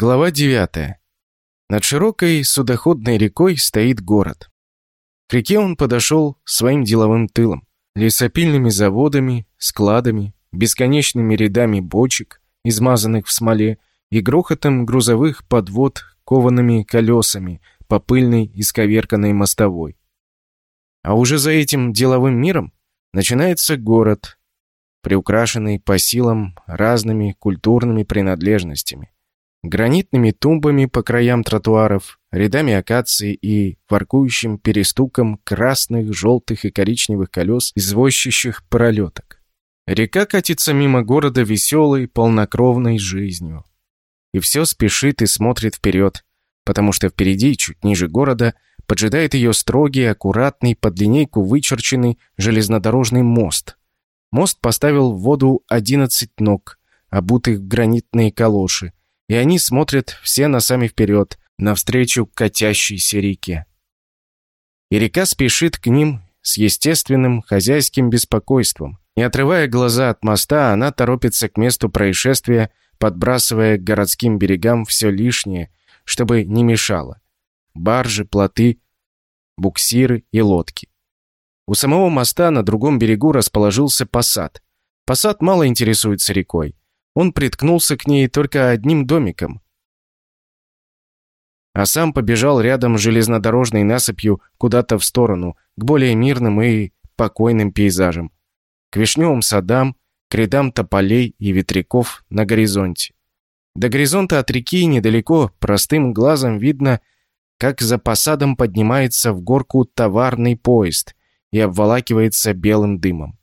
Глава 9. Над широкой судоходной рекой стоит город. К реке он подошел своим деловым тылом. Лесопильными заводами, складами, бесконечными рядами бочек, измазанных в смоле, и грохотом грузовых подвод коваными колесами по пыльной исковерканной мостовой. А уже за этим деловым миром начинается город, приукрашенный по силам разными культурными принадлежностями гранитными тумбами по краям тротуаров, рядами акаций и воркующим перестуком красных, желтых и коричневых колес, извозчищих пролеток. Река катится мимо города веселой, полнокровной жизнью. И все спешит и смотрит вперед, потому что впереди, чуть ниже города, поджидает ее строгий, аккуратный, под линейку вычерченный железнодорожный мост. Мост поставил в воду 11 ног, обутых в гранитные калоши, и они смотрят все носами вперед, навстречу катящейся реке. И река спешит к ним с естественным хозяйским беспокойством. Не отрывая глаза от моста, она торопится к месту происшествия, подбрасывая к городским берегам все лишнее, чтобы не мешало. Баржи, плоты, буксиры и лодки. У самого моста на другом берегу расположился посад. Посад мало интересуется рекой. Он приткнулся к ней только одним домиком, а сам побежал рядом с железнодорожной насыпью куда-то в сторону, к более мирным и покойным пейзажам, к вишневым садам, к рядам тополей и ветряков на горизонте. До горизонта от реки недалеко, простым глазом видно, как за посадом поднимается в горку товарный поезд и обволакивается белым дымом.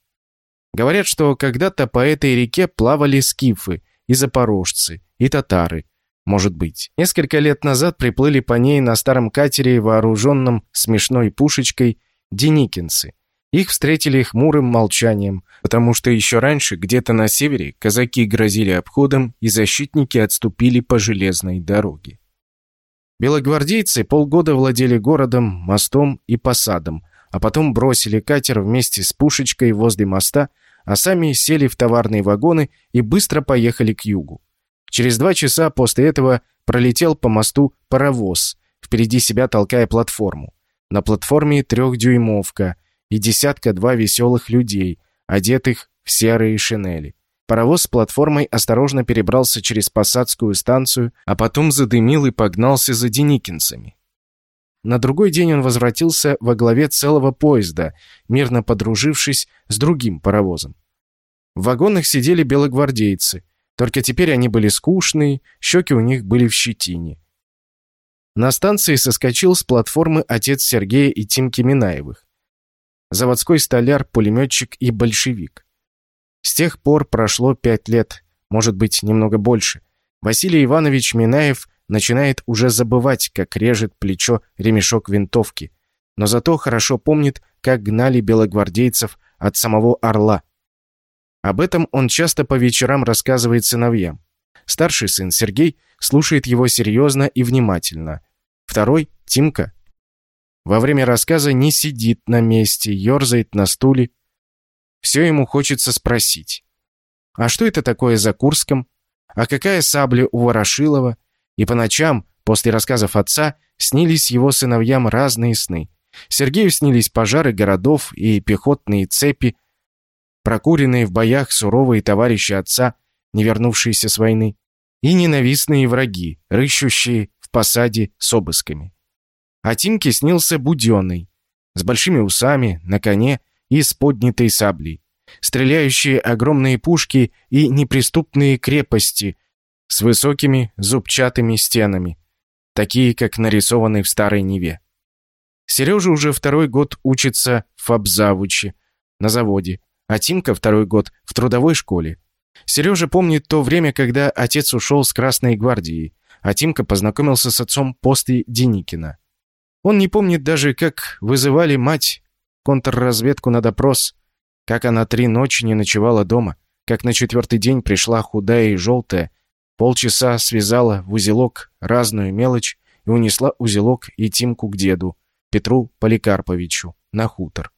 Говорят, что когда-то по этой реке плавали скифы, и запорожцы, и татары. Может быть. Несколько лет назад приплыли по ней на старом катере, вооруженном смешной пушечкой, деникинцы. Их встретили хмурым молчанием, потому что еще раньше, где-то на севере, казаки грозили обходом, и защитники отступили по железной дороге. Белогвардейцы полгода владели городом, мостом и посадом, а потом бросили катер вместе с пушечкой возле моста а сами сели в товарные вагоны и быстро поехали к югу. Через два часа после этого пролетел по мосту паровоз, впереди себя толкая платформу. На платформе трехдюймовка и десятка-два веселых людей, одетых в серые шинели. Паровоз с платформой осторожно перебрался через посадскую станцию, а потом задымил и погнался за деникинцами. На другой день он возвратился во главе целого поезда, мирно подружившись с другим паровозом. В вагонах сидели белогвардейцы, только теперь они были скучные, щеки у них были в щетине. На станции соскочил с платформы отец Сергея и Тимки Минаевых. Заводской столяр, пулеметчик и большевик. С тех пор прошло пять лет, может быть, немного больше. Василий Иванович Минаев начинает уже забывать, как режет плечо ремешок винтовки, но зато хорошо помнит, как гнали белогвардейцев от самого Орла. Об этом он часто по вечерам рассказывает сыновьям. Старший сын Сергей слушает его серьезно и внимательно. Второй, Тимка, во время рассказа не сидит на месте, ерзает на стуле. Все ему хочется спросить. А что это такое за Курском? А какая сабля у Ворошилова? И по ночам, после рассказов отца, снились его сыновьям разные сны. Сергею снились пожары городов и пехотные цепи, прокуренные в боях суровые товарищи отца, не вернувшиеся с войны, и ненавистные враги, рыщущие в посаде с обысками. А Тимке снился буденный, с большими усами, на коне и с поднятой саблей, стреляющие огромные пушки и неприступные крепости, с высокими зубчатыми стенами, такие, как нарисованы в Старой Неве. Сережа уже второй год учится в фабзавуче, на заводе, а Тимка второй год в трудовой школе. Сережа помнит то время, когда отец ушел с Красной гвардии, а Тимка познакомился с отцом после Деникина. Он не помнит даже, как вызывали мать контрразведку на допрос, как она три ночи не ночевала дома, как на четвертый день пришла худая и желтая, Полчаса связала в узелок разную мелочь и унесла узелок и Тимку к деду, Петру Поликарповичу, на хутор.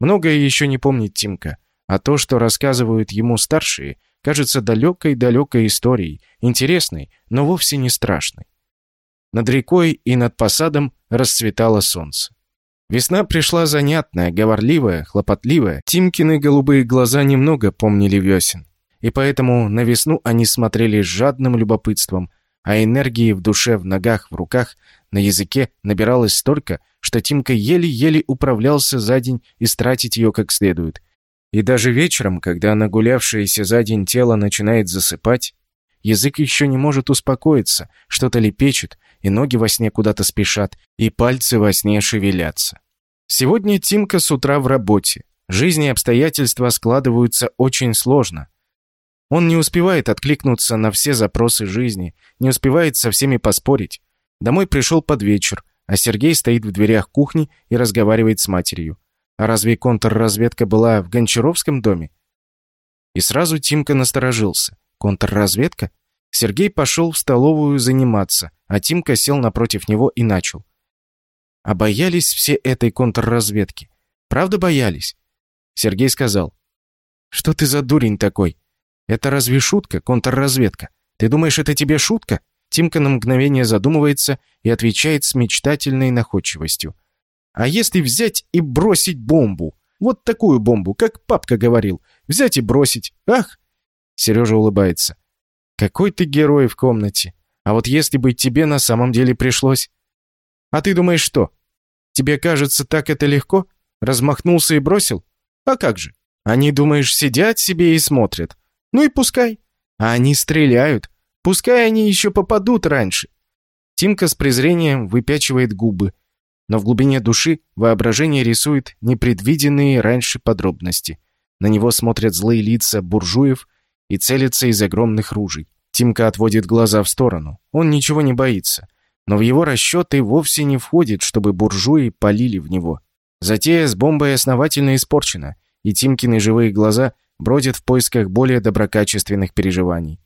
Многое еще не помнит Тимка, а то, что рассказывают ему старшие, кажется далекой-далекой историей, интересной, но вовсе не страшной. Над рекой и над посадом расцветало солнце. Весна пришла занятная, говорливая, хлопотливая. Тимкины голубые глаза немного помнили весен. И поэтому на весну они смотрели с жадным любопытством, а энергии в душе, в ногах, в руках, на языке набиралось столько, что Тимка еле-еле управлялся за день и стратить ее как следует. И даже вечером, когда нагулявшееся за день тело начинает засыпать, язык еще не может успокоиться, что-то лепечет, и ноги во сне куда-то спешат, и пальцы во сне шевелятся. Сегодня Тимка с утра в работе. Жизнь и обстоятельства складываются очень сложно. Он не успевает откликнуться на все запросы жизни, не успевает со всеми поспорить. Домой пришел под вечер, а Сергей стоит в дверях кухни и разговаривает с матерью. А разве контрразведка была в Гончаровском доме? И сразу Тимка насторожился. Контрразведка? Сергей пошел в столовую заниматься, а Тимка сел напротив него и начал. А боялись все этой контрразведки? Правда боялись? Сергей сказал. Что ты за дурень такой? Это разве шутка, контрразведка? Ты думаешь, это тебе шутка? Тимка на мгновение задумывается и отвечает с мечтательной находчивостью. А если взять и бросить бомбу? Вот такую бомбу, как папка говорил. Взять и бросить. Ах!» Сережа улыбается. «Какой ты герой в комнате. А вот если бы тебе на самом деле пришлось...» «А ты думаешь, что? Тебе кажется, так это легко? Размахнулся и бросил? А как же? Они, думаешь, сидят себе и смотрят? Ну и пускай. А они стреляют. Пускай они еще попадут раньше». Тимка с презрением выпячивает губы, но в глубине души воображение рисует непредвиденные раньше подробности. На него смотрят злые лица буржуев и целятся из огромных ружей. Тимка отводит глаза в сторону. Он ничего не боится. Но в его расчеты вовсе не входит, чтобы буржуи полили в него. Затея с бомбой основательно испорчена, и Тимкины живые глаза бродят в поисках более доброкачественных переживаний.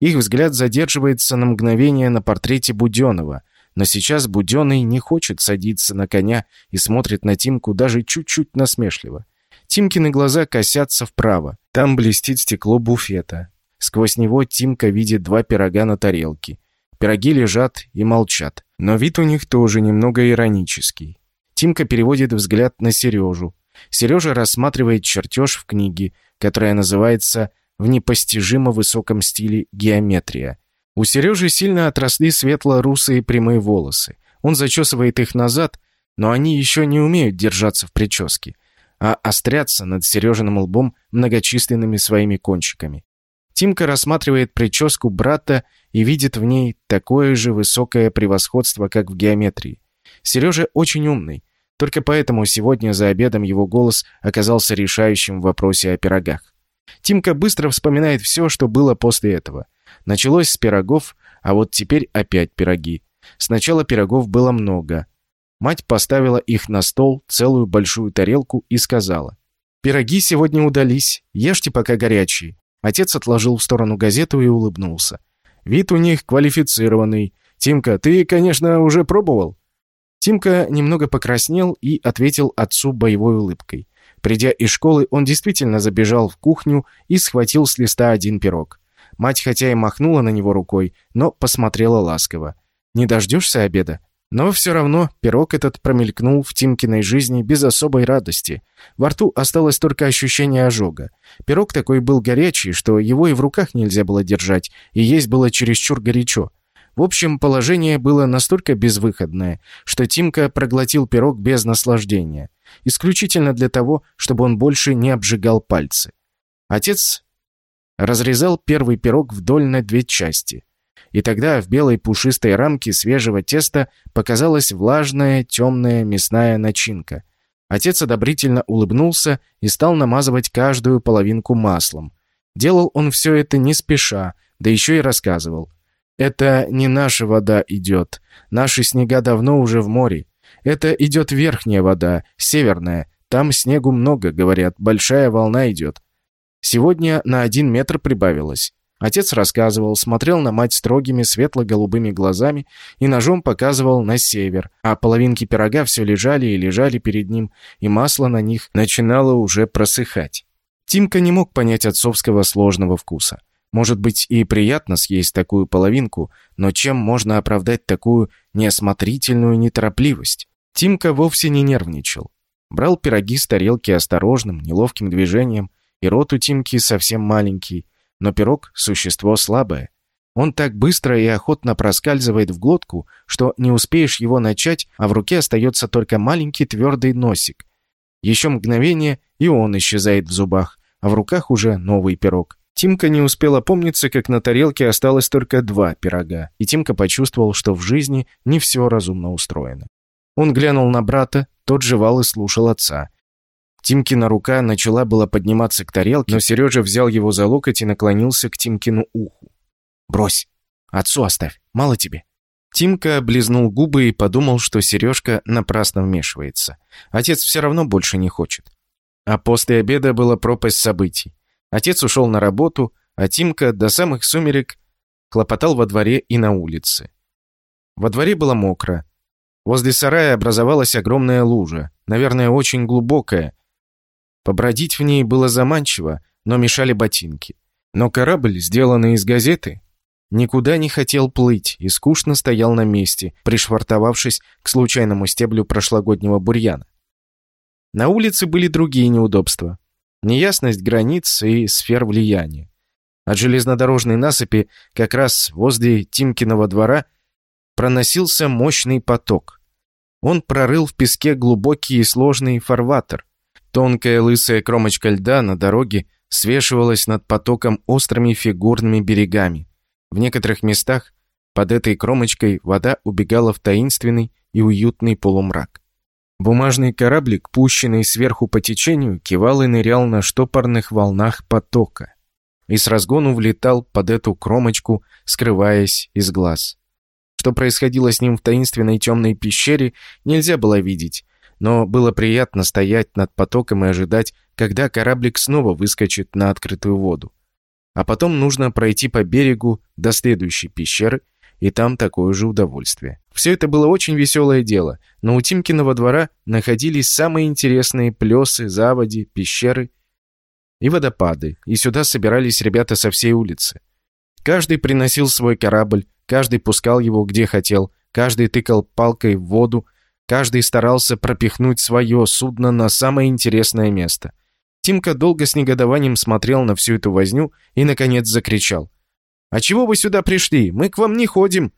Их взгляд задерживается на мгновение на портрете Буденова, но сейчас Буденный не хочет садиться на коня и смотрит на Тимку даже чуть-чуть насмешливо. Тимкины глаза косятся вправо. Там блестит стекло буфета. Сквозь него Тимка видит два пирога на тарелке. Пироги лежат и молчат. Но вид у них тоже немного иронический. Тимка переводит взгляд на Сережу. Сережа рассматривает чертеж в книге, которая называется «В непостижимо высоком стиле геометрия». У Сережи сильно отросли светло-русые прямые волосы. Он зачесывает их назад, но они еще не умеют держаться в прическе, а острятся над Сережиным лбом многочисленными своими кончиками. Тимка рассматривает прическу брата и видит в ней такое же высокое превосходство, как в геометрии. Сережа очень умный, только поэтому сегодня за обедом его голос оказался решающим в вопросе о пирогах. Тимка быстро вспоминает все, что было после этого – Началось с пирогов, а вот теперь опять пироги. Сначала пирогов было много. Мать поставила их на стол, целую большую тарелку, и сказала. «Пироги сегодня удались, ешьте пока горячие». Отец отложил в сторону газету и улыбнулся. «Вид у них квалифицированный. Тимка, ты, конечно, уже пробовал?» Тимка немного покраснел и ответил отцу боевой улыбкой. Придя из школы, он действительно забежал в кухню и схватил с листа один пирог. Мать хотя и махнула на него рукой, но посмотрела ласково. «Не дождешься обеда?» Но все равно пирог этот промелькнул в Тимкиной жизни без особой радости. Во рту осталось только ощущение ожога. Пирог такой был горячий, что его и в руках нельзя было держать, и есть было чересчур горячо. В общем, положение было настолько безвыходное, что Тимка проглотил пирог без наслаждения. Исключительно для того, чтобы он больше не обжигал пальцы. Отец разрезал первый пирог вдоль на две части. И тогда в белой пушистой рамке свежего теста показалась влажная, темная мясная начинка. Отец одобрительно улыбнулся и стал намазывать каждую половинку маслом. Делал он все это не спеша, да еще и рассказывал. «Это не наша вода идет. Наши снега давно уже в море. Это идет верхняя вода, северная. Там снегу много, говорят, большая волна идет. Сегодня на один метр прибавилось. Отец рассказывал, смотрел на мать строгими светло-голубыми глазами и ножом показывал на север, а половинки пирога все лежали и лежали перед ним, и масло на них начинало уже просыхать. Тимка не мог понять отцовского сложного вкуса. Может быть, и приятно съесть такую половинку, но чем можно оправдать такую неосмотрительную неторопливость? Тимка вовсе не нервничал. Брал пироги с тарелки осторожным, неловким движением, и рот у Тимки совсем маленький, но пирог — существо слабое. Он так быстро и охотно проскальзывает в глотку, что не успеешь его начать, а в руке остается только маленький твердый носик. Еще мгновение, и он исчезает в зубах, а в руках уже новый пирог. Тимка не успел опомниться, как на тарелке осталось только два пирога, и Тимка почувствовал, что в жизни не все разумно устроено. Он глянул на брата, тот жевал и слушал отца. Тимкина рука начала было подниматься к тарелке, но Сережа взял его за локоть и наклонился к Тимкину уху. «Брось! Отцу оставь! Мало тебе!» Тимка облизнул губы и подумал, что Сережка напрасно вмешивается. Отец все равно больше не хочет. А после обеда была пропасть событий. Отец ушел на работу, а Тимка до самых сумерек хлопотал во дворе и на улице. Во дворе было мокро. Возле сарая образовалась огромная лужа, наверное, очень глубокая. Побродить в ней было заманчиво, но мешали ботинки. Но корабль, сделанный из газеты, никуда не хотел плыть и скучно стоял на месте, пришвартовавшись к случайному стеблю прошлогоднего бурьяна. На улице были другие неудобства неясность границ и сфер влияния. От железнодорожной насыпи как раз возле Тимкиного двора проносился мощный поток. Он прорыл в песке глубокий и сложный фарватер. Тонкая лысая кромочка льда на дороге свешивалась над потоком острыми фигурными берегами. В некоторых местах под этой кромочкой вода убегала в таинственный и уютный полумрак. Бумажный кораблик, пущенный сверху по течению, кивал и нырял на штопорных волнах потока и с разгону влетал под эту кромочку, скрываясь из глаз. Что происходило с ним в таинственной темной пещере, нельзя было видеть, но было приятно стоять над потоком и ожидать, когда кораблик снова выскочит на открытую воду. А потом нужно пройти по берегу до следующей пещеры и там такое же удовольствие. Все это было очень веселое дело, но у Тимкиного двора находились самые интересные плесы, заводи, пещеры и водопады, и сюда собирались ребята со всей улицы. Каждый приносил свой корабль, каждый пускал его где хотел, каждый тыкал палкой в воду, каждый старался пропихнуть свое судно на самое интересное место. Тимка долго с негодованием смотрел на всю эту возню и, наконец, закричал. «А чего вы сюда пришли? Мы к вам не ходим».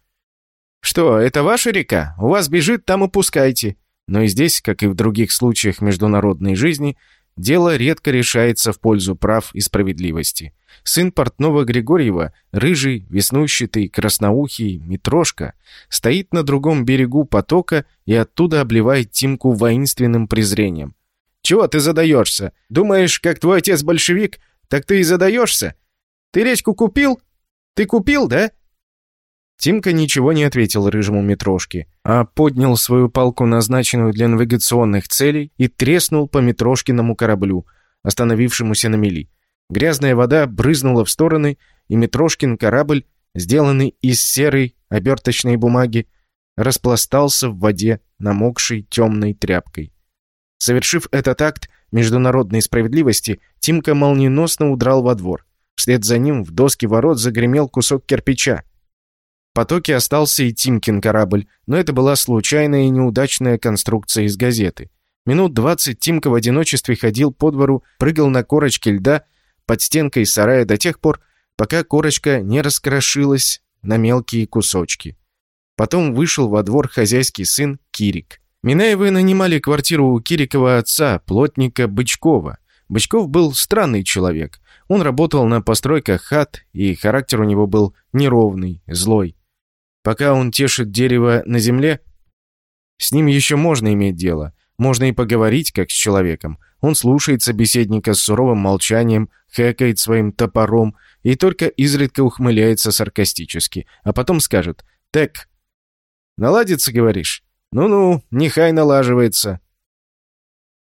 «Что, это ваша река? У вас бежит, там упускайте». Но и здесь, как и в других случаях международной жизни, дело редко решается в пользу прав и справедливости. Сын портного Григорьева, рыжий, веснущатый, красноухий, Митрошка, стоит на другом берегу потока и оттуда обливает Тимку воинственным презрением. «Чего ты задаешься? Думаешь, как твой отец большевик, так ты и задаешься? Ты речку купил? Ты купил, да?» Тимка ничего не ответил рыжему метрошке, а поднял свою палку, назначенную для навигационных целей, и треснул по метрошкиному кораблю, остановившемуся на мели. Грязная вода брызнула в стороны, и метрошкин корабль, сделанный из серой оберточной бумаги, распластался в воде, намокшей темной тряпкой. Совершив этот акт международной справедливости, Тимка молниеносно удрал во двор. Вслед за ним в доски ворот загремел кусок кирпича. Потоке остался и Тимкин корабль, но это была случайная и неудачная конструкция из газеты. Минут двадцать Тимка в одиночестве ходил по двору, прыгал на корочке льда под стенкой сарая до тех пор, пока корочка не раскрошилась на мелкие кусочки. Потом вышел во двор хозяйский сын Кирик. Минаевы нанимали квартиру у Кирикова отца, плотника Бычкова. Бычков был странный человек. Он работал на постройках хат, и характер у него был неровный, злой. Пока он тешит дерево на земле, с ним еще можно иметь дело. Можно и поговорить, как с человеком. Он слушает собеседника с суровым молчанием, хэкает своим топором и только изредка ухмыляется саркастически, а потом скажет «Так, наладится, говоришь? Ну-ну, нехай налаживается».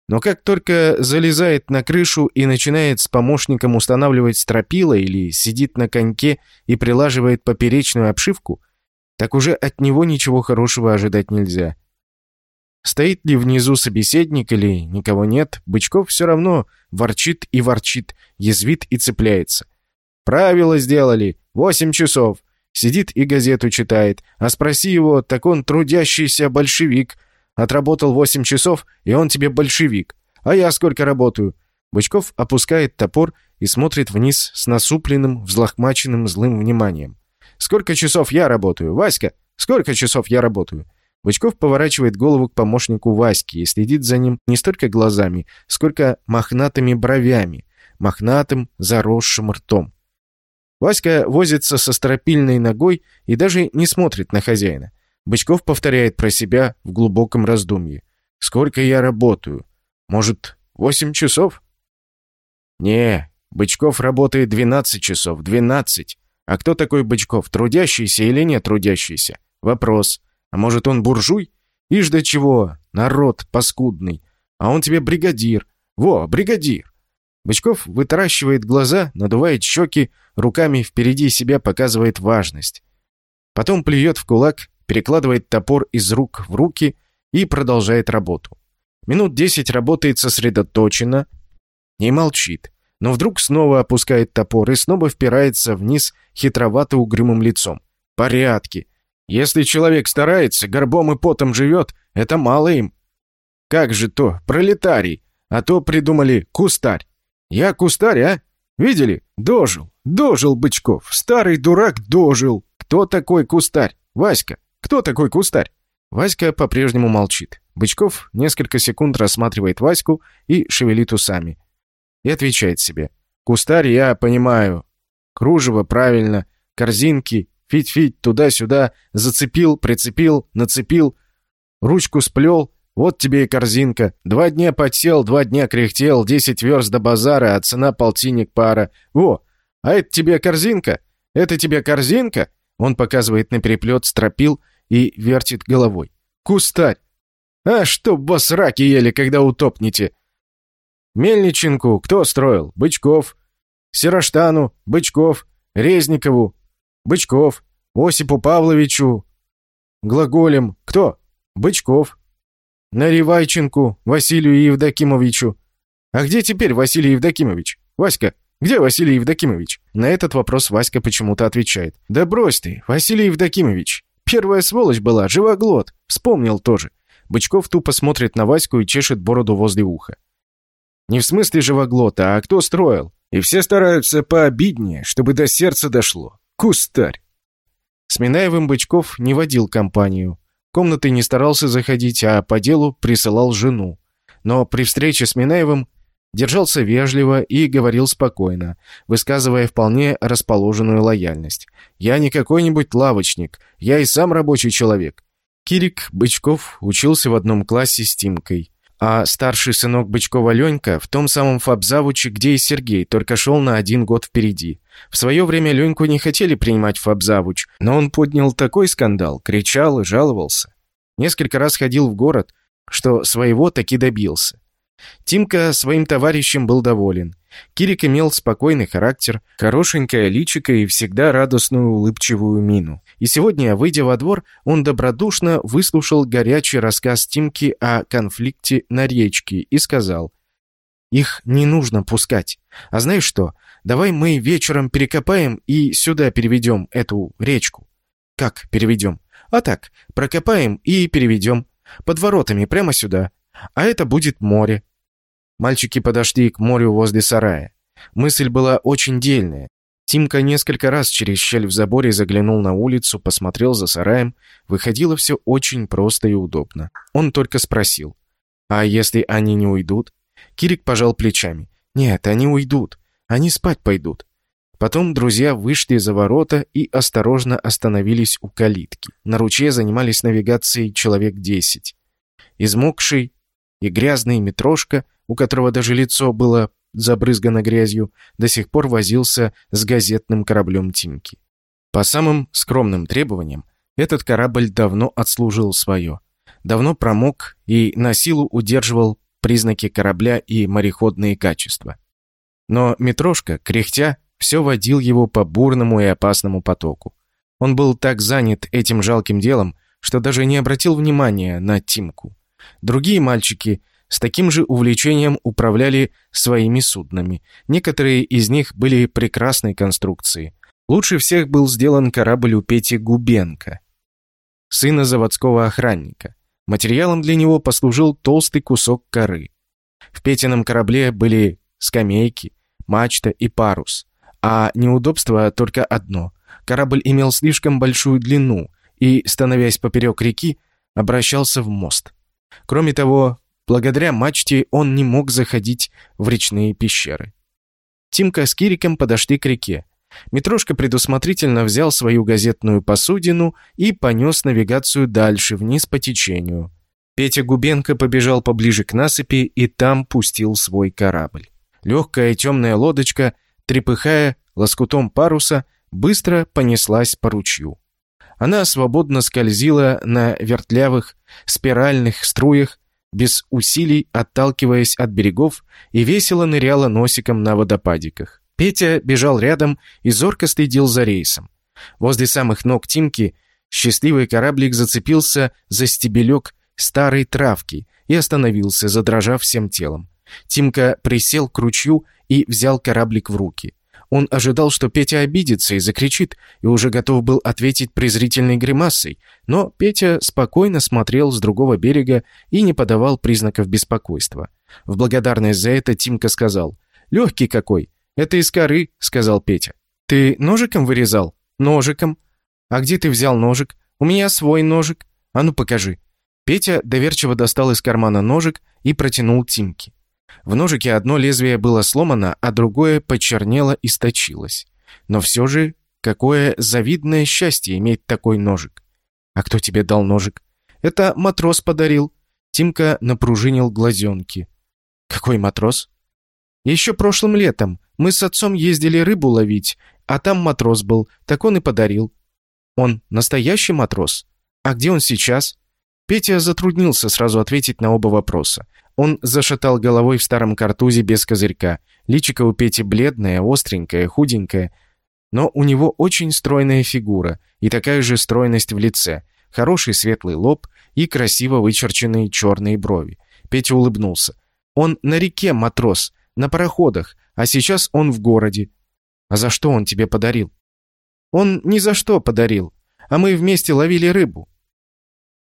Но как только залезает на крышу и начинает с помощником устанавливать стропила или сидит на коньке и прилаживает поперечную обшивку, так уже от него ничего хорошего ожидать нельзя. Стоит ли внизу собеседник или никого нет, Бычков все равно ворчит и ворчит, язвит и цепляется. «Правила сделали. Восемь часов. Сидит и газету читает. А спроси его, так он трудящийся большевик. Отработал восемь часов, и он тебе большевик. А я сколько работаю?» Бычков опускает топор и смотрит вниз с насупленным, взлохмаченным злым вниманием. «Сколько часов я работаю? Васька, сколько часов я работаю?» Бычков поворачивает голову к помощнику Васьки и следит за ним не столько глазами, сколько мохнатыми бровями, мохнатым заросшим ртом. Васька возится со стропильной ногой и даже не смотрит на хозяина. Бычков повторяет про себя в глубоком раздумье. «Сколько я работаю? Может, восемь часов?» «Не, Бычков работает двенадцать часов. Двенадцать. А кто такой Бычков, трудящийся или не трудящийся? Вопрос. А может, он буржуй? Ишь до чего, народ паскудный. А он тебе бригадир. Во, бригадир. Бычков вытаращивает глаза, надувает щеки, руками впереди себя показывает важность. Потом плюет в кулак, перекладывает топор из рук в руки и продолжает работу. Минут десять работает сосредоточенно и молчит, но вдруг снова опускает топор и снова впирается вниз хитровато-угрюмым лицом. «Порядки! Если человек старается, горбом и потом живет, это мало им. Как же то, пролетарий, а то придумали кустарь. Я кустарь, а? Видели? Дожил, дожил Бычков, старый дурак дожил. Кто такой кустарь? Васька, кто такой кустарь? Васька по-прежнему молчит. Бычков несколько секунд рассматривает Ваську и шевелит усами. И отвечает себе. Кустарь я понимаю. Кружево правильно, корзинки, Фить-фить, туда-сюда, зацепил, прицепил, нацепил, ручку сплел, вот тебе и корзинка. Два дня подсел, два дня кряхтел, десять верст до базара, а цена полтинник пара. Во, а это тебе корзинка? Это тебе корзинка? Он показывает на переплет, стропил и вертит головой. Кустарь! А что вас раки ели, когда утопнете? Мельниченку кто строил? Бычков. Сероштану, Бычков, Резникову, Бычков. Осипу Павловичу. Глаголем. Кто? Бычков. Наривайченку Василию Евдокимовичу. А где теперь Василий Евдокимович? Васька, где Василий Евдокимович? На этот вопрос Васька почему-то отвечает. Да брось ты, Василий Евдокимович. Первая сволочь была, живоглот. Вспомнил тоже. Бычков тупо смотрит на Ваську и чешет бороду возле уха. Не в смысле живоглота, а кто строил? И все стараются пообиднее, чтобы до сердца дошло. Кустарь. С Минаевым Бычков не водил компанию. Комнаты не старался заходить, а по делу присылал жену. Но при встрече с Минаевым держался вежливо и говорил спокойно, высказывая вполне расположенную лояльность. «Я не какой-нибудь лавочник, я и сам рабочий человек». Кирик Бычков учился в одном классе с Тимкой а старший сынок Бычкова Ленька в том самом фабзавуче, где и Сергей, только шел на один год впереди. В свое время Леньку не хотели принимать в фабзавуч, но он поднял такой скандал, кричал и жаловался. Несколько раз ходил в город, что своего таки добился. Тимка своим товарищем был доволен. Кирик имел спокойный характер, хорошенькое личико и всегда радостную улыбчивую мину. И сегодня, выйдя во двор, он добродушно выслушал горячий рассказ Тимки о конфликте на речке и сказал, «Их не нужно пускать. А знаешь что, давай мы вечером перекопаем и сюда переведем эту речку». «Как переведем?» «А так, прокопаем и переведем. Под воротами прямо сюда. А это будет море. Мальчики подошли к морю возле сарая. Мысль была очень дельная. Тимка несколько раз через щель в заборе заглянул на улицу, посмотрел за сараем. Выходило все очень просто и удобно. Он только спросил. «А если они не уйдут?» Кирик пожал плечами. «Нет, они уйдут. Они спать пойдут». Потом друзья вышли за ворота и осторожно остановились у калитки. На ручье занимались навигацией человек десять. Измокший и грязный Митрошка у которого даже лицо было забрызгано грязью, до сих пор возился с газетным кораблем Тимки. По самым скромным требованиям, этот корабль давно отслужил свое. Давно промок и на силу удерживал признаки корабля и мореходные качества. Но Митрошка, кряхтя, все водил его по бурному и опасному потоку. Он был так занят этим жалким делом, что даже не обратил внимания на Тимку. Другие мальчики с таким же увлечением управляли своими суднами. Некоторые из них были прекрасной конструкции. Лучше всех был сделан корабль у Пети Губенко, сына заводского охранника. Материалом для него послужил толстый кусок коры. В Петином корабле были скамейки, мачта и парус, а неудобство только одно. Корабль имел слишком большую длину и, становясь поперек реки, обращался в мост. Кроме того, благодаря мачте он не мог заходить в речные пещеры. Тимка с Кириком подошли к реке. Митрошка предусмотрительно взял свою газетную посудину и понес навигацию дальше, вниз по течению. Петя Губенко побежал поближе к насыпи и там пустил свой корабль. Легкая темная лодочка, трепыхая лоскутом паруса, быстро понеслась по ручью. Она свободно скользила на вертлявых, спиральных струях, без усилий отталкиваясь от берегов, и весело ныряла носиком на водопадиках. Петя бежал рядом и зорко следил за рейсом. Возле самых ног Тимки счастливый кораблик зацепился за стебелек старой травки и остановился, задрожав всем телом. Тимка присел к ручью и взял кораблик в руки. Он ожидал, что Петя обидится и закричит, и уже готов был ответить презрительной гримасой, но Петя спокойно смотрел с другого берега и не подавал признаков беспокойства. В благодарность за это Тимка сказал, «Легкий какой! Это из коры», — сказал Петя. «Ты ножиком вырезал?» «Ножиком». «А где ты взял ножик?» «У меня свой ножик». «А ну покажи». Петя доверчиво достал из кармана ножик и протянул Тимке. В ножике одно лезвие было сломано, а другое почернело и сточилось. Но все же, какое завидное счастье иметь такой ножик. А кто тебе дал ножик? Это матрос подарил. Тимка напружинил глазенки. Какой матрос? Еще прошлым летом. Мы с отцом ездили рыбу ловить, а там матрос был, так он и подарил. Он настоящий матрос? А где он сейчас? Петя затруднился сразу ответить на оба вопроса. Он зашатал головой в старом картузе без козырька. Личико у Пети бледное, остренькое, худенькое. Но у него очень стройная фигура и такая же стройность в лице. Хороший светлый лоб и красиво вычерченные черные брови. Петя улыбнулся. «Он на реке, матрос, на пароходах, а сейчас он в городе. А за что он тебе подарил?» «Он ни за что подарил, а мы вместе ловили рыбу.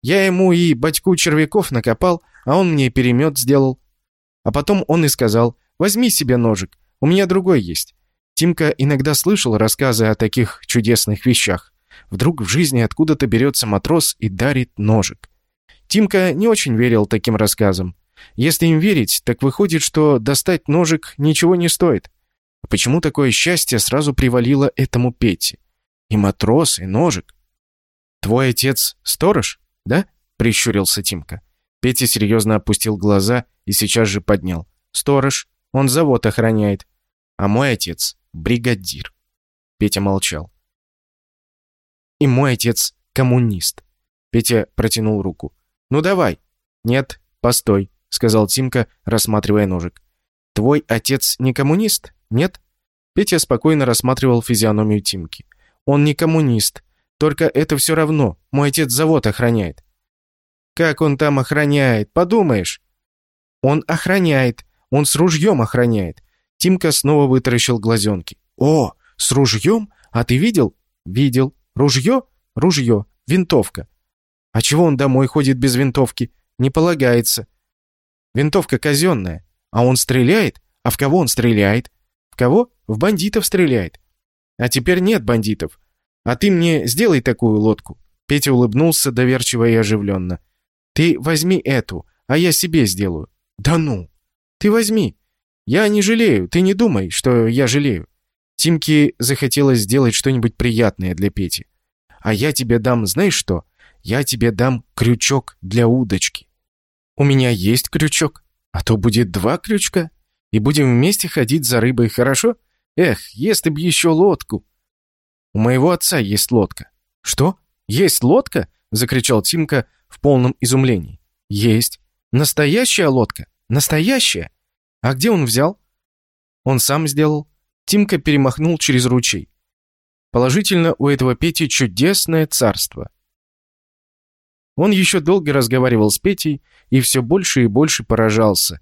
Я ему и батьку червяков накопал, а он мне перемет сделал. А потом он и сказал, возьми себе ножик, у меня другой есть. Тимка иногда слышал рассказы о таких чудесных вещах. Вдруг в жизни откуда-то берется матрос и дарит ножик. Тимка не очень верил таким рассказам. Если им верить, так выходит, что достать ножик ничего не стоит. А почему такое счастье сразу привалило этому Пете? И матрос, и ножик. Твой отец сторож? «Да?» — прищурился Тимка. Петя серьезно опустил глаза и сейчас же поднял. «Сторож, он завод охраняет. А мой отец — бригадир». Петя молчал. «И мой отец — коммунист». Петя протянул руку. «Ну давай». «Нет, постой», — сказал Тимка, рассматривая ножик. «Твой отец не коммунист? Нет?» Петя спокойно рассматривал физиономию Тимки. «Он не коммунист, только это все равно. Мой отец завод охраняет». «Как он там охраняет? Подумаешь!» «Он охраняет. Он с ружьем охраняет». Тимка снова вытаращил глазенки. «О, с ружьем? А ты видел?» «Видел. Ружье? Ружье. Винтовка». «А чего он домой ходит без винтовки?» «Не полагается». «Винтовка казенная. А он стреляет? А в кого он стреляет?» «В кого? В бандитов стреляет». «А теперь нет бандитов. А ты мне сделай такую лодку». Петя улыбнулся доверчиво и оживленно. «Ты возьми эту, а я себе сделаю». «Да ну!» «Ты возьми. Я не жалею, ты не думай, что я жалею». Тимке захотелось сделать что-нибудь приятное для Пети. «А я тебе дам, знаешь что? Я тебе дам крючок для удочки». «У меня есть крючок, а то будет два крючка, и будем вместе ходить за рыбой, хорошо? Эх, если б еще лодку!» У моего отца есть лодка». «Что? Есть лодка?» — закричал Тимка в полном изумлении. «Есть. Настоящая лодка? Настоящая? А где он взял?» «Он сам сделал». Тимка перемахнул через ручей. Положительно, у этого Пети чудесное царство. Он еще долго разговаривал с Петей и все больше и больше поражался.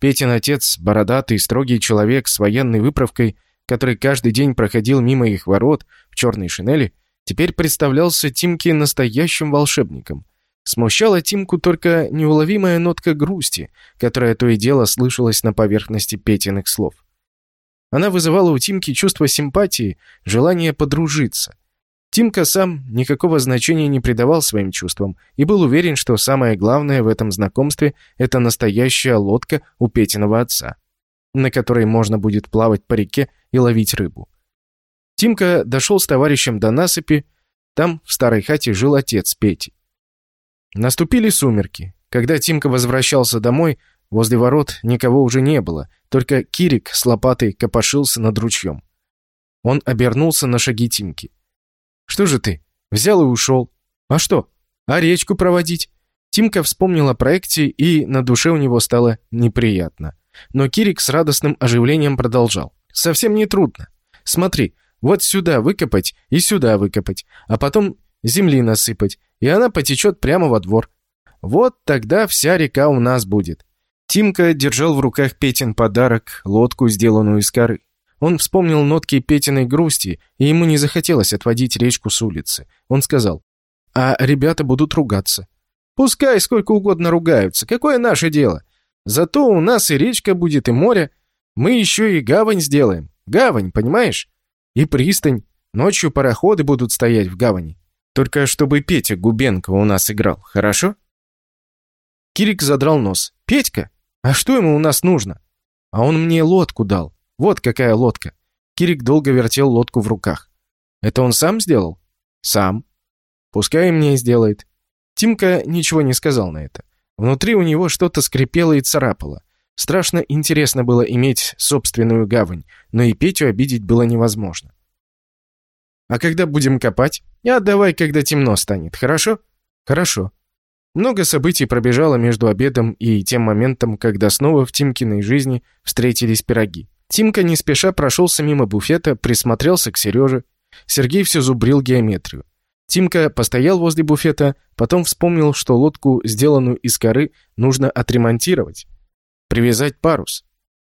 Петин отец, бородатый, строгий человек с военной выправкой, который каждый день проходил мимо их ворот в черной шинели, теперь представлялся Тимке настоящим волшебником. Смущала Тимку только неуловимая нотка грусти, которая то и дело слышалась на поверхности Петиных слов. Она вызывала у Тимки чувство симпатии, желание подружиться. Тимка сам никакого значения не придавал своим чувствам и был уверен, что самое главное в этом знакомстве – это настоящая лодка у Петиного отца, на которой можно будет плавать по реке и ловить рыбу. Тимка дошел с товарищем до насыпи, там в старой хате жил отец Пети. Наступили сумерки. Когда Тимка возвращался домой, возле ворот никого уже не было, только Кирик с лопатой копошился над ручьем. Он обернулся на шаги Тимки. «Что же ты? Взял и ушел. А что? А речку проводить?» Тимка вспомнил о проекте, и на душе у него стало неприятно. Но Кирик с радостным оживлением продолжал. «Совсем не трудно. Смотри, вот сюда выкопать и сюда выкопать, а потом земли насыпать, и она потечет прямо во двор. Вот тогда вся река у нас будет. Тимка держал в руках Петин подарок, лодку, сделанную из коры. Он вспомнил нотки Петиной грусти, и ему не захотелось отводить речку с улицы. Он сказал, «А ребята будут ругаться». «Пускай сколько угодно ругаются, какое наше дело? Зато у нас и речка будет, и море. Мы еще и гавань сделаем. Гавань, понимаешь? И пристань. Ночью пароходы будут стоять в гавани. Только чтобы Петя Губенко у нас играл, хорошо?» Кирик задрал нос. «Петька? А что ему у нас нужно? А он мне лодку дал. Вот какая лодка. Кирик долго вертел лодку в руках. Это он сам сделал? Сам. Пускай мне сделает. Тимка ничего не сказал на это. Внутри у него что-то скрипело и царапало. Страшно интересно было иметь собственную гавань, но и Петю обидеть было невозможно. «А когда будем копать? Я давай, когда темно станет, хорошо?» «Хорошо». Много событий пробежало между обедом и тем моментом, когда снова в Тимкиной жизни встретились пироги. Тимка не спеша прошелся мимо буфета, присмотрелся к Сереже. Сергей все зубрил геометрию. Тимка постоял возле буфета, потом вспомнил, что лодку, сделанную из коры, нужно отремонтировать. Привязать парус.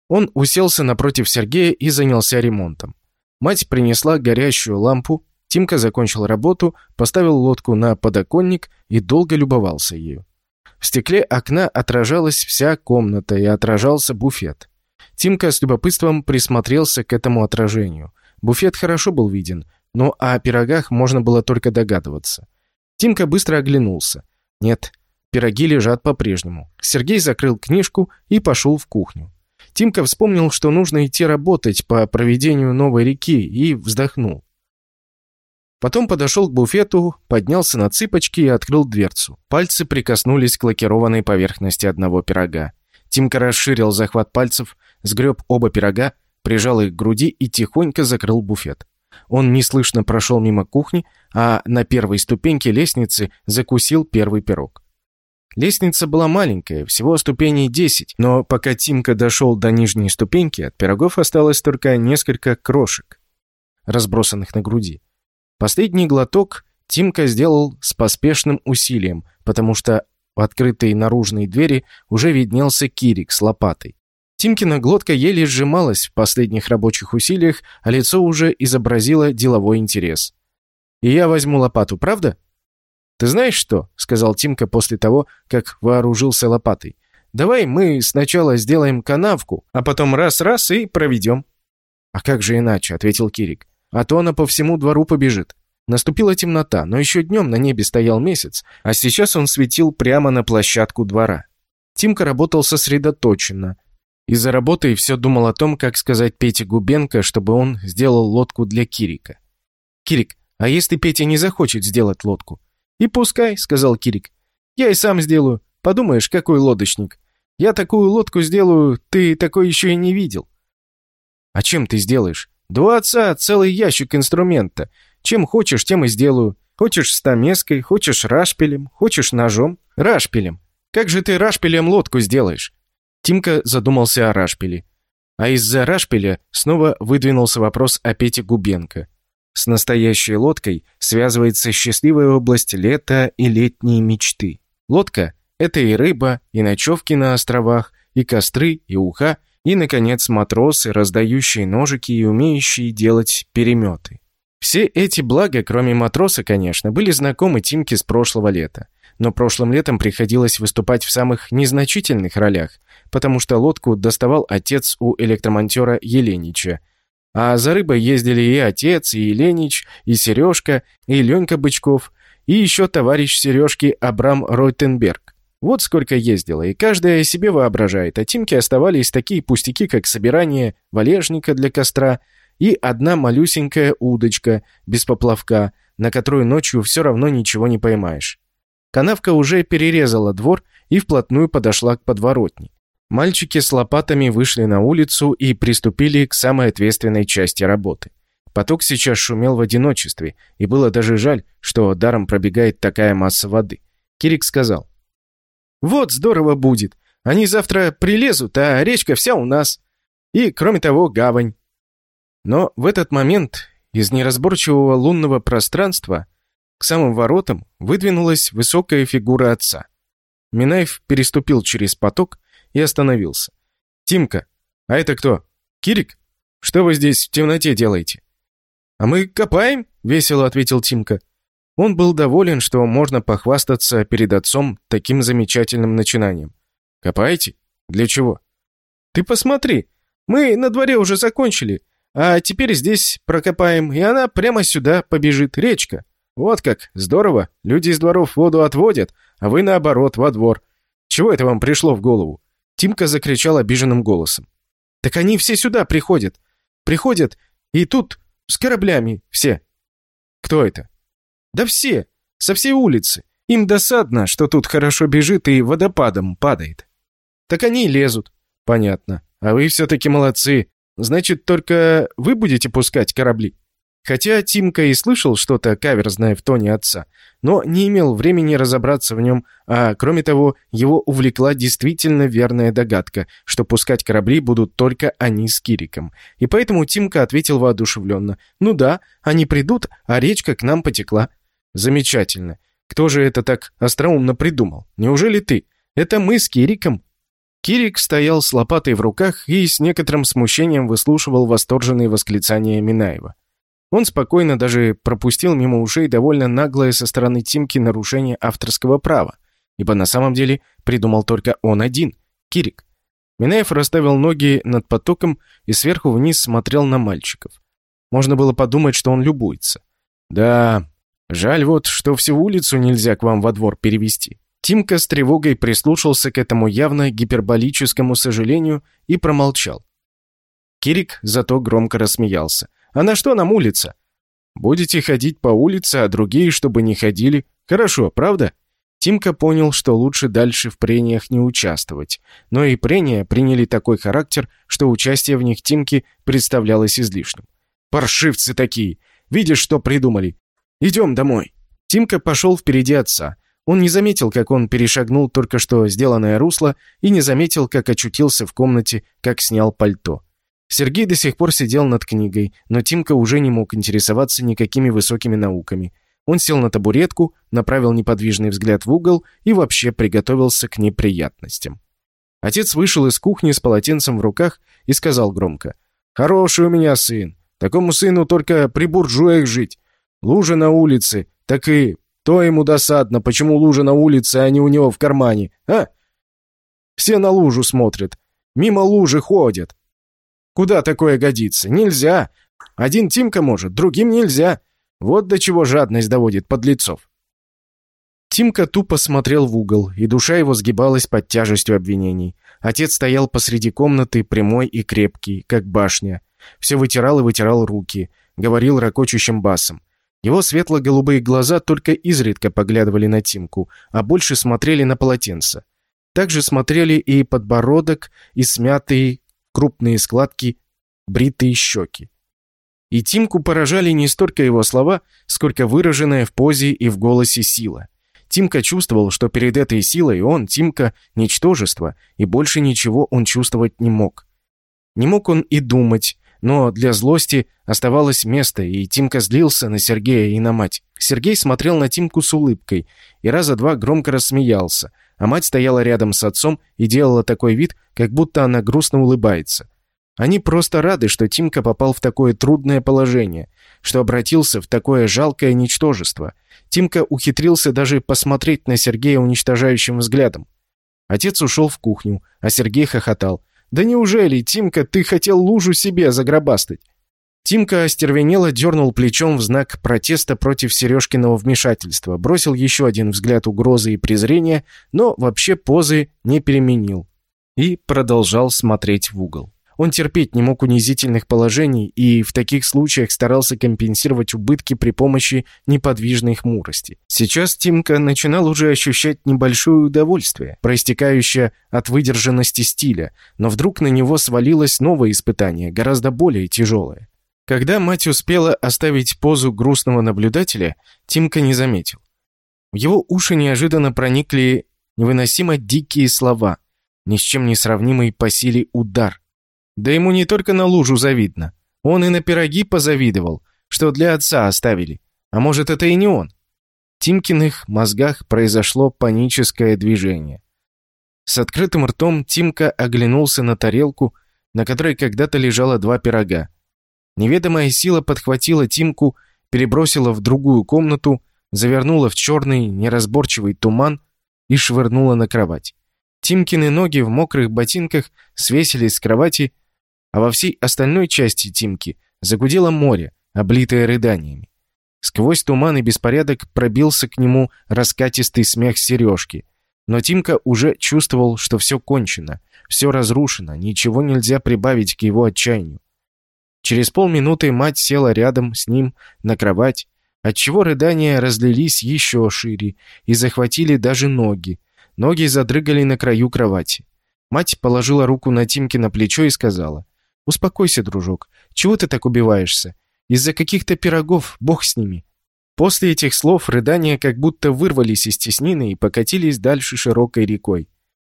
Он уселся напротив Сергея и занялся ремонтом. Мать принесла горящую лампу, Тимка закончил работу, поставил лодку на подоконник и долго любовался ею. В стекле окна отражалась вся комната и отражался буфет. Тимка с любопытством присмотрелся к этому отражению. Буфет хорошо был виден, но о пирогах можно было только догадываться. Тимка быстро оглянулся. Нет, пироги лежат по-прежнему. Сергей закрыл книжку и пошел в кухню. Тимка вспомнил, что нужно идти работать по проведению новой реки, и вздохнул. Потом подошел к буфету, поднялся на цыпочки и открыл дверцу. Пальцы прикоснулись к лакированной поверхности одного пирога. Тимка расширил захват пальцев, сгреб оба пирога, прижал их к груди и тихонько закрыл буфет. Он неслышно прошел мимо кухни, а на первой ступеньке лестницы закусил первый пирог. Лестница была маленькая, всего ступеней 10, но пока Тимка дошел до нижней ступеньки, от пирогов осталось только несколько крошек, разбросанных на груди. Последний глоток Тимка сделал с поспешным усилием, потому что в открытой наружной двери уже виднелся Кирик с лопатой. Тимкина глотка еле сжималась в последних рабочих усилиях, а лицо уже изобразило деловой интерес. «И я возьму лопату, правда?» «Ты знаешь что?» — сказал Тимка после того, как вооружился лопатой. «Давай мы сначала сделаем канавку, а потом раз-раз и проведем». «А как же иначе?» — ответил Кирик. «А то она по всему двору побежит». Наступила темнота, но еще днем на небе стоял месяц, а сейчас он светил прямо на площадку двора. Тимка работал сосредоточенно. Из-за работы все думал о том, как сказать Пете Губенко, чтобы он сделал лодку для Кирика. «Кирик, а если Петя не захочет сделать лодку?» «И пускай», — сказал Кирик. «Я и сам сделаю. Подумаешь, какой лодочник. Я такую лодку сделаю, ты такой еще и не видел». «А чем ты сделаешь?» «Два отца, целый ящик инструмента. Чем хочешь, тем и сделаю. Хочешь стамеской, хочешь рашпилем, хочешь ножом. Рашпилем. Как же ты рашпилем лодку сделаешь? Тимка задумался о рашпиле. А из-за рашпиля снова выдвинулся вопрос о Пете Губенко. С настоящей лодкой связывается счастливая область лета и летние мечты. Лодка – это и рыба, и ночевки на островах, и костры, и уха, и, наконец, матросы, раздающие ножики и умеющие делать переметы. Все эти блага, кроме матроса, конечно, были знакомы Тимке с прошлого лета. Но прошлым летом приходилось выступать в самых незначительных ролях, потому что лодку доставал отец у электромонтера Еленича. А за рыбой ездили и отец, и Еленич, и Сережка, и Ленька Бычков, и еще товарищ Сережки Абрам Ройтенберг. Вот сколько ездило, и каждая себе воображает, а Тимке оставались такие пустяки, как собирание валежника для костра и одна малюсенькая удочка без поплавка, на которую ночью все равно ничего не поймаешь. Канавка уже перерезала двор и вплотную подошла к подворотне. Мальчики с лопатами вышли на улицу и приступили к самой ответственной части работы. Поток сейчас шумел в одиночестве, и было даже жаль, что даром пробегает такая масса воды. Кирик сказал, «Вот здорово будет. Они завтра прилезут, а речка вся у нас. И, кроме того, гавань». Но в этот момент из неразборчивого лунного пространства к самым воротам выдвинулась высокая фигура отца. Минаев переступил через поток и остановился. «Тимка, а это кто? Кирик? Что вы здесь в темноте делаете?» «А мы копаем», — весело ответил Тимка. Он был доволен, что можно похвастаться перед отцом таким замечательным начинанием. «Копаете? Для чего?» «Ты посмотри, мы на дворе уже закончили, а теперь здесь прокопаем, и она прямо сюда побежит, речка. Вот как, здорово, люди из дворов воду отводят, а вы наоборот, во двор. Чего это вам пришло в голову?» Тимка закричал обиженным голосом. «Так они все сюда приходят. Приходят, и тут с кораблями все». «Кто это?» «Да все, со всей улицы. Им досадно, что тут хорошо бежит и водопадом падает». «Так они и лезут». «Понятно. А вы все-таки молодцы. Значит, только вы будете пускать корабли?» Хотя Тимка и слышал что-то каверзное в тоне отца, но не имел времени разобраться в нем, а, кроме того, его увлекла действительно верная догадка, что пускать корабли будут только они с Кириком. И поэтому Тимка ответил воодушевленно, «Ну да, они придут, а речка к нам потекла». «Замечательно. Кто же это так остроумно придумал? Неужели ты? Это мы с Кириком?» Кирик стоял с лопатой в руках и с некоторым смущением выслушивал восторженные восклицания Минаева. Он спокойно даже пропустил мимо ушей довольно наглое со стороны Тимки нарушение авторского права, ибо на самом деле придумал только он один, Кирик. Минаев расставил ноги над потоком и сверху вниз смотрел на мальчиков. Можно было подумать, что он любуется. Да, жаль вот, что всю улицу нельзя к вам во двор перевести. Тимка с тревогой прислушался к этому явно гиперболическому сожалению и промолчал. Кирик зато громко рассмеялся. А на что нам улица? Будете ходить по улице, а другие, чтобы не ходили. Хорошо, правда? Тимка понял, что лучше дальше в прениях не участвовать. Но и прения приняли такой характер, что участие в них Тимке представлялось излишним. «Паршивцы такие! Видишь, что придумали? Идем домой!» Тимка пошел впереди отца. Он не заметил, как он перешагнул только что сделанное русло, и не заметил, как очутился в комнате, как снял пальто. Сергей до сих пор сидел над книгой, но Тимка уже не мог интересоваться никакими высокими науками. Он сел на табуретку, направил неподвижный взгляд в угол и вообще приготовился к неприятностям. Отец вышел из кухни с полотенцем в руках и сказал громко. «Хороший у меня сын. Такому сыну только при буржуях жить. Лужа на улице, так и то ему досадно, почему лужа на улице, а не у него в кармане, а? Все на лужу смотрят, мимо лужи ходят. Куда такое годится? Нельзя. Один Тимка может, другим нельзя. Вот до чего жадность доводит подлецов. Тимка тупо смотрел в угол, и душа его сгибалась под тяжестью обвинений. Отец стоял посреди комнаты, прямой и крепкий, как башня. Все вытирал и вытирал руки, говорил ракочущим басом. Его светло-голубые глаза только изредка поглядывали на Тимку, а больше смотрели на полотенце. Также смотрели и подбородок, и смятый крупные складки, бритые щеки. И Тимку поражали не столько его слова, сколько выраженная в позе и в голосе сила. Тимка чувствовал, что перед этой силой он, Тимка, ничтожество, и больше ничего он чувствовать не мог. Не мог он и думать, Но для злости оставалось место, и Тимка злился на Сергея и на мать. Сергей смотрел на Тимку с улыбкой и раза два громко рассмеялся, а мать стояла рядом с отцом и делала такой вид, как будто она грустно улыбается. Они просто рады, что Тимка попал в такое трудное положение, что обратился в такое жалкое ничтожество. Тимка ухитрился даже посмотреть на Сергея уничтожающим взглядом. Отец ушел в кухню, а Сергей хохотал. «Да неужели, Тимка, ты хотел лужу себе загробастать?» Тимка остервенело дернул плечом в знак протеста против Сережкиного вмешательства, бросил еще один взгляд угрозы и презрения, но вообще позы не переменил и продолжал смотреть в угол. Он терпеть не мог унизительных положений и в таких случаях старался компенсировать убытки при помощи неподвижной хмурости. Сейчас Тимка начинал уже ощущать небольшое удовольствие, проистекающее от выдержанности стиля, но вдруг на него свалилось новое испытание, гораздо более тяжелое. Когда мать успела оставить позу грустного наблюдателя, Тимка не заметил. В его уши неожиданно проникли невыносимо дикие слова, ни с чем не сравнимый по силе удар. Да ему не только на лужу завидно. Он и на пироги позавидовал, что для отца оставили. А может, это и не он? В Тимкиных мозгах произошло паническое движение. С открытым ртом Тимка оглянулся на тарелку, на которой когда-то лежало два пирога. Неведомая сила подхватила Тимку, перебросила в другую комнату, завернула в черный, неразборчивый туман и швырнула на кровать. Тимкины ноги в мокрых ботинках свесились с кровати а во всей остальной части Тимки загудело море, облитое рыданиями. Сквозь туман и беспорядок пробился к нему раскатистый смех Сережки. Но Тимка уже чувствовал, что все кончено, все разрушено, ничего нельзя прибавить к его отчаянию. Через полминуты мать села рядом с ним на кровать, отчего рыдания разлились еще шире и захватили даже ноги. Ноги задрыгали на краю кровати. Мать положила руку на Тимке на плечо и сказала, Успокойся, дружок. Чего ты так убиваешься? Из-за каких-то пирогов, бог с ними». После этих слов рыдания как будто вырвались из теснины и покатились дальше широкой рекой.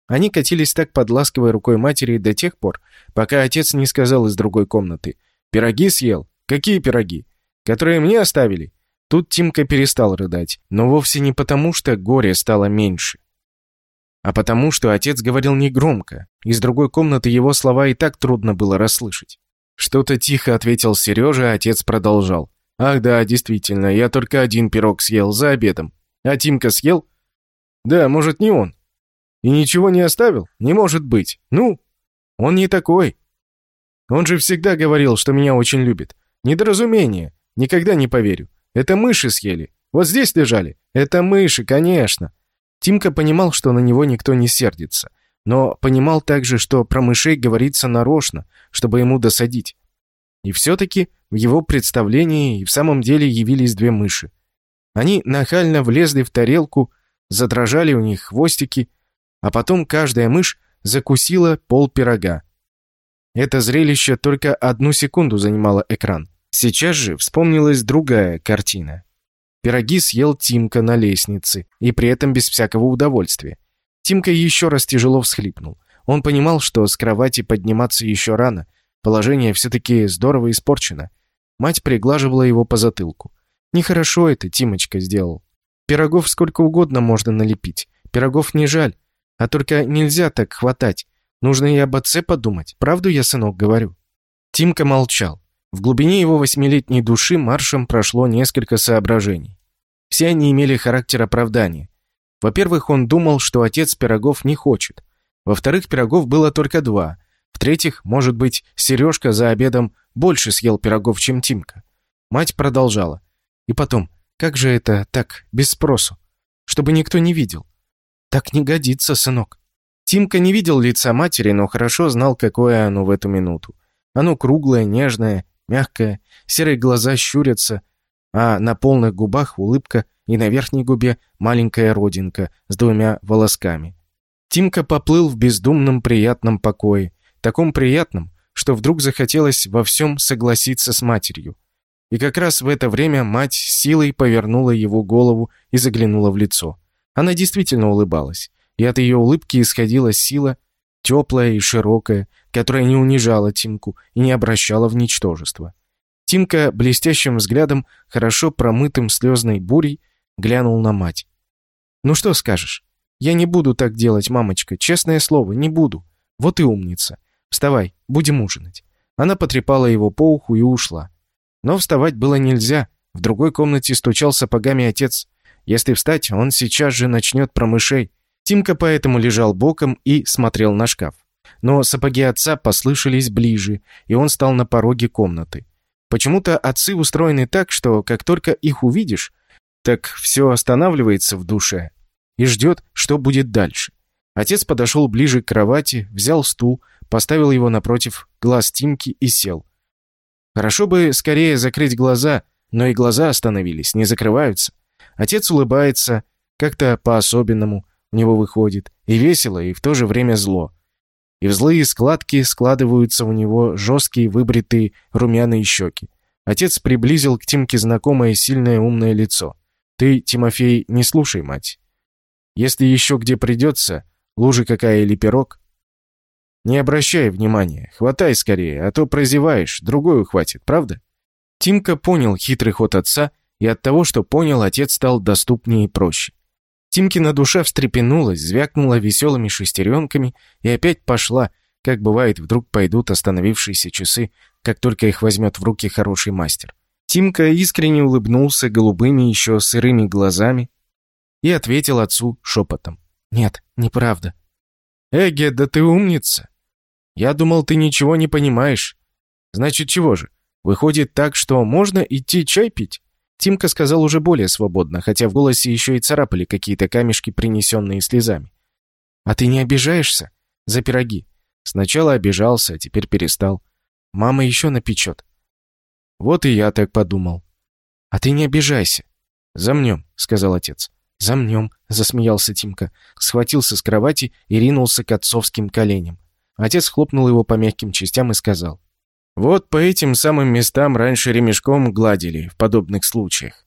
Они катились так под ласковой рукой матери до тех пор, пока отец не сказал из другой комнаты. «Пироги съел? Какие пироги? Которые мне оставили?» Тут Тимка перестал рыдать, но вовсе не потому, что горе стало меньше а потому, что отец говорил негромко. Из другой комнаты его слова и так трудно было расслышать. Что-то тихо ответил Сережа, а отец продолжал. «Ах да, действительно, я только один пирог съел за обедом. А Тимка съел?» «Да, может, не он. И ничего не оставил? Не может быть. Ну, он не такой. Он же всегда говорил, что меня очень любит. Недоразумение. Никогда не поверю. Это мыши съели. Вот здесь лежали. Это мыши, конечно. Тимка понимал, что на него никто не сердится, но понимал также, что про мышей говорится нарочно, чтобы ему досадить. И все-таки в его представлении и в самом деле явились две мыши. Они нахально влезли в тарелку, задрожали у них хвостики, а потом каждая мышь закусила пол пирога. Это зрелище только одну секунду занимало экран. Сейчас же вспомнилась другая картина. Пироги съел Тимка на лестнице, и при этом без всякого удовольствия. Тимка еще раз тяжело всхлипнул. Он понимал, что с кровати подниматься еще рано. Положение все-таки здорово испорчено. Мать приглаживала его по затылку. Нехорошо это Тимочка сделал. Пирогов сколько угодно можно налепить. Пирогов не жаль. А только нельзя так хватать. Нужно и об отце подумать. Правду я, сынок, говорю?» Тимка молчал. В глубине его восьмилетней души маршем прошло несколько соображений. Все они имели характер оправдания. Во-первых, он думал, что отец пирогов не хочет. Во-вторых, пирогов было только два. В-третьих, может быть, Сережка за обедом больше съел пирогов, чем Тимка. Мать продолжала. И потом, как же это так, без спросу? Чтобы никто не видел. Так не годится, сынок. Тимка не видел лица матери, но хорошо знал, какое оно в эту минуту. Оно круглое, нежное, мягкая, серые глаза щурятся, а на полных губах улыбка и на верхней губе маленькая родинка с двумя волосками. Тимка поплыл в бездумном приятном покое, таком приятном, что вдруг захотелось во всем согласиться с матерью. И как раз в это время мать силой повернула его голову и заглянула в лицо. Она действительно улыбалась, и от ее улыбки исходила сила, теплая и широкая, которая не унижала Тимку и не обращала в ничтожество. Тимка блестящим взглядом, хорошо промытым слезной бурей, глянул на мать. «Ну что скажешь? Я не буду так делать, мамочка, честное слово, не буду. Вот и умница. Вставай, будем ужинать». Она потрепала его по уху и ушла. Но вставать было нельзя. В другой комнате стучал сапогами отец. Если встать, он сейчас же начнет про мышей. Тимка поэтому лежал боком и смотрел на шкаф. Но сапоги отца послышались ближе, и он стал на пороге комнаты. Почему-то отцы устроены так, что как только их увидишь, так все останавливается в душе и ждет, что будет дальше. Отец подошел ближе к кровати, взял стул, поставил его напротив глаз Тимки и сел. Хорошо бы скорее закрыть глаза, но и глаза остановились, не закрываются. Отец улыбается, как-то по-особенному у него выходит, и весело, и в то же время зло. И в злые складки складываются у него жесткие выбритые румяные щеки. Отец приблизил к Тимке знакомое сильное умное лицо. «Ты, Тимофей, не слушай, мать. Если еще где придется, лужи какая или пирог, не обращай внимания, хватай скорее, а то прозеваешь, другой хватит, правда?» Тимка понял хитрый ход отца, и от того, что понял, отец стал доступнее и проще. Тимкина душа встрепенулась, звякнула веселыми шестеренками и опять пошла, как бывает, вдруг пойдут остановившиеся часы, как только их возьмет в руки хороший мастер. Тимка искренне улыбнулся голубыми еще сырыми глазами и ответил отцу шепотом. «Нет, неправда». «Эге, да ты умница! Я думал, ты ничего не понимаешь. Значит, чего же? Выходит так, что можно идти чай пить?» Тимка сказал уже более свободно, хотя в голосе еще и царапали какие-то камешки, принесенные слезами. «А ты не обижаешься? За пироги?» Сначала обижался, а теперь перестал. Мама еще напечет. Вот и я так подумал. «А ты не обижайся». «Замнем», — сказал отец. «Замнем», — засмеялся Тимка, схватился с кровати и ринулся к отцовским коленям. Отец хлопнул его по мягким частям и сказал. Вот по этим самым местам раньше ремешком гладили в подобных случаях.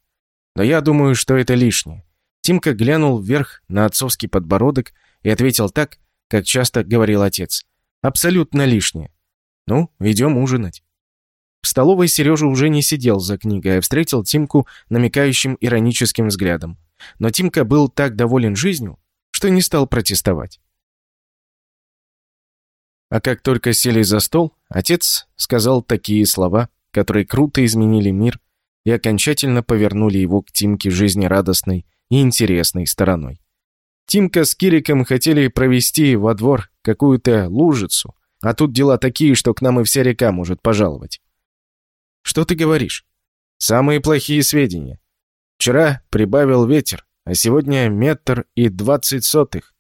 Но я думаю, что это лишнее. Тимка глянул вверх на отцовский подбородок и ответил так, как часто говорил отец. Абсолютно лишнее. Ну, идем ужинать. В столовой Сережа уже не сидел за книгой, а встретил Тимку намекающим ироническим взглядом. Но Тимка был так доволен жизнью, что не стал протестовать. А как только сели за стол, отец сказал такие слова, которые круто изменили мир и окончательно повернули его к Тимке жизнерадостной и интересной стороной. Тимка с Кириком хотели провести во двор какую-то лужицу, а тут дела такие, что к нам и вся река может пожаловать. Что ты говоришь? Самые плохие сведения. Вчера прибавил ветер, а сегодня метр и двадцать сотых.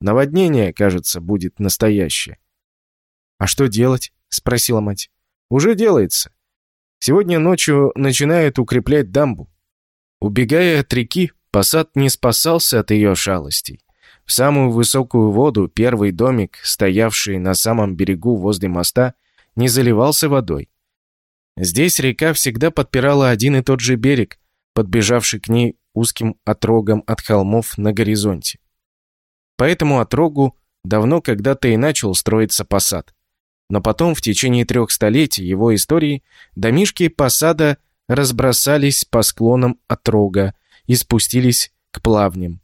Наводнение, кажется, будет настоящее. «А что делать?» — спросила мать. «Уже делается. Сегодня ночью начинают укреплять дамбу. Убегая от реки, посад не спасался от ее шалостей. В самую высокую воду первый домик, стоявший на самом берегу возле моста, не заливался водой. Здесь река всегда подпирала один и тот же берег, подбежавший к ней узким отрогом от холмов на горизонте. По этому отрогу давно когда-то и начал строиться посад. Но потом, в течение трех столетий его истории, домишки посада разбросались по склонам отрога и спустились к плавням.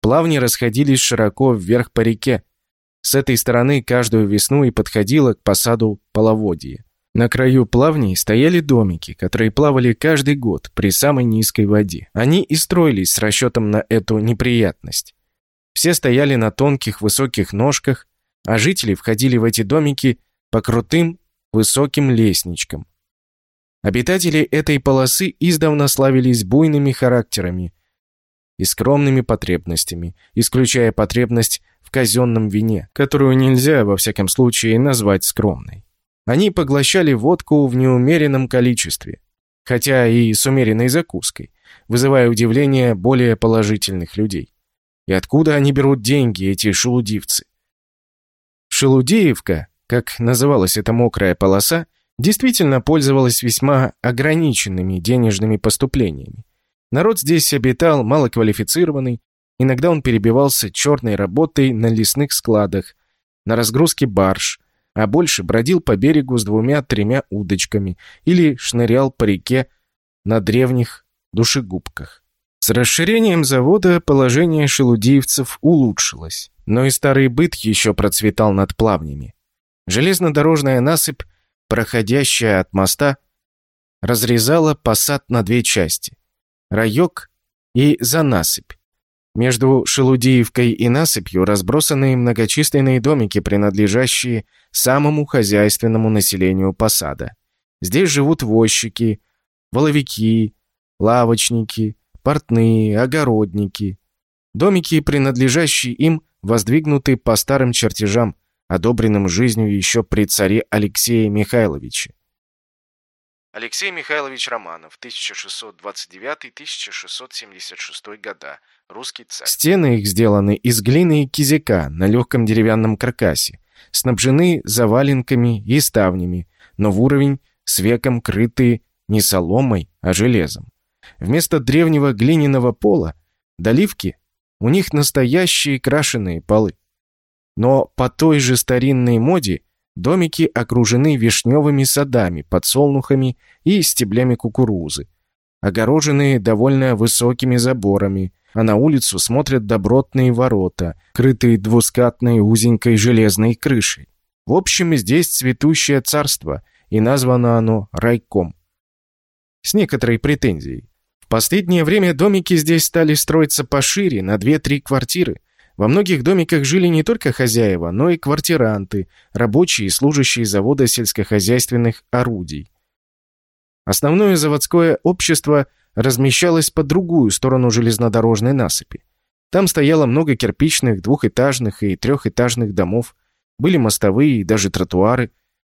Плавни расходились широко вверх по реке. С этой стороны каждую весну и подходило к посаду половодье. На краю плавней стояли домики, которые плавали каждый год при самой низкой воде. Они и строились с расчетом на эту неприятность. Все стояли на тонких высоких ножках, а жители входили в эти домики по крутым высоким лестничкам. Обитатели этой полосы издавна славились буйными характерами и скромными потребностями, исключая потребность в казенном вине, которую нельзя, во всяком случае, назвать скромной. Они поглощали водку в неумеренном количестве, хотя и с умеренной закуской, вызывая удивление более положительных людей. И откуда они берут деньги, эти шелудивцы? Шелудеевка как называлась эта мокрая полоса, действительно пользовалась весьма ограниченными денежными поступлениями. Народ здесь обитал малоквалифицированный, иногда он перебивался черной работой на лесных складах, на разгрузке барж, а больше бродил по берегу с двумя-тремя удочками или шнырял по реке на древних душегубках. С расширением завода положение шелудиевцев улучшилось, но и старый быт еще процветал над плавнями. Железнодорожная насыпь, проходящая от моста, разрезала посад на две части – райок и занасыпь. Между Шелудиевкой и насыпью разбросаны многочисленные домики, принадлежащие самому хозяйственному населению посада. Здесь живут возчики, воловики, лавочники, портные, огородники. Домики, принадлежащие им, воздвигнуты по старым чертежам, одобренным жизнью еще при царе Алексее Михайловиче. Алексей Михайлович Романов, 1629-1676 года, русский царь. Стены их сделаны из глины и кизяка на легком деревянном каркасе, снабжены заваленками и ставнями, но в уровень с веком крытые не соломой, а железом. Вместо древнего глиняного пола, доливки, у них настоящие крашеные полы. Но по той же старинной моде домики окружены вишневыми садами, подсолнухами и стеблями кукурузы, огороженные довольно высокими заборами, а на улицу смотрят добротные ворота, крытые двускатной узенькой железной крышей. В общем, здесь цветущее царство, и названо оно райком. С некоторой претензией. В последнее время домики здесь стали строиться пошире, на 2-3 квартиры. Во многих домиках жили не только хозяева, но и квартиранты, рабочие и служащие завода сельскохозяйственных орудий. Основное заводское общество размещалось по другую сторону железнодорожной насыпи. Там стояло много кирпичных, двухэтажных и трехэтажных домов, были мостовые и даже тротуары.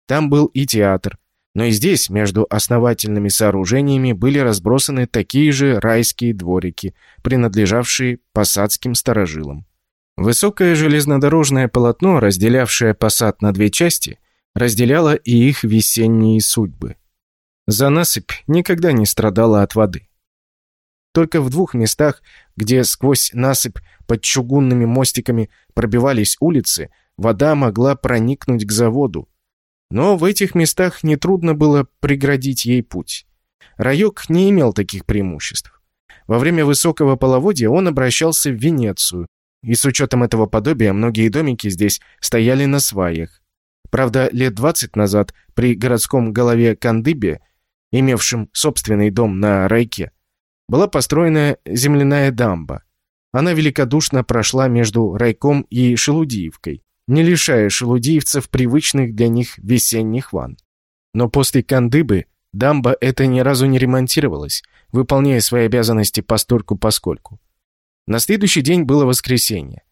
Там был и театр, но и здесь, между основательными сооружениями, были разбросаны такие же райские дворики, принадлежавшие посадским старожилам. Высокое железнодорожное полотно, разделявшее посад на две части, разделяло и их весенние судьбы. За насыпь никогда не страдала от воды. Только в двух местах, где сквозь насыпь под чугунными мостиками пробивались улицы, вода могла проникнуть к заводу, но в этих местах нетрудно было преградить ей путь. Райок не имел таких преимуществ. Во время высокого половодья он обращался в Венецию, и с учетом этого подобия многие домики здесь стояли на сваях. Правда, лет 20 назад при городском голове Кандыбе, имевшем собственный дом на Райке, была построена земляная дамба. Она великодушно прошла между Райком и Шелудиевкой не лишая шелудиевцев привычных для них весенних ванн. Но после Кандыбы дамба эта ни разу не ремонтировалась, выполняя свои обязанности постольку-поскольку. На следующий день было воскресенье.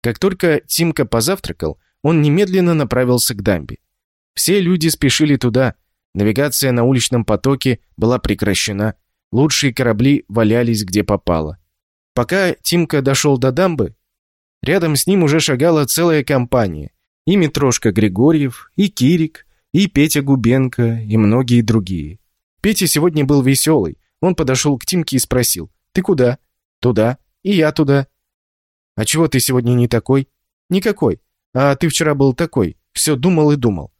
Как только Тимка позавтракал, он немедленно направился к дамбе. Все люди спешили туда, навигация на уличном потоке была прекращена, лучшие корабли валялись где попало. Пока Тимка дошел до дамбы, Рядом с ним уже шагала целая компания. И Митрошка Григорьев, и Кирик, и Петя Губенко, и многие другие. Петя сегодня был веселый. Он подошел к Тимке и спросил. «Ты куда?» «Туда. И я туда». «А чего ты сегодня не такой?» «Никакой. А ты вчера был такой. Все думал и думал».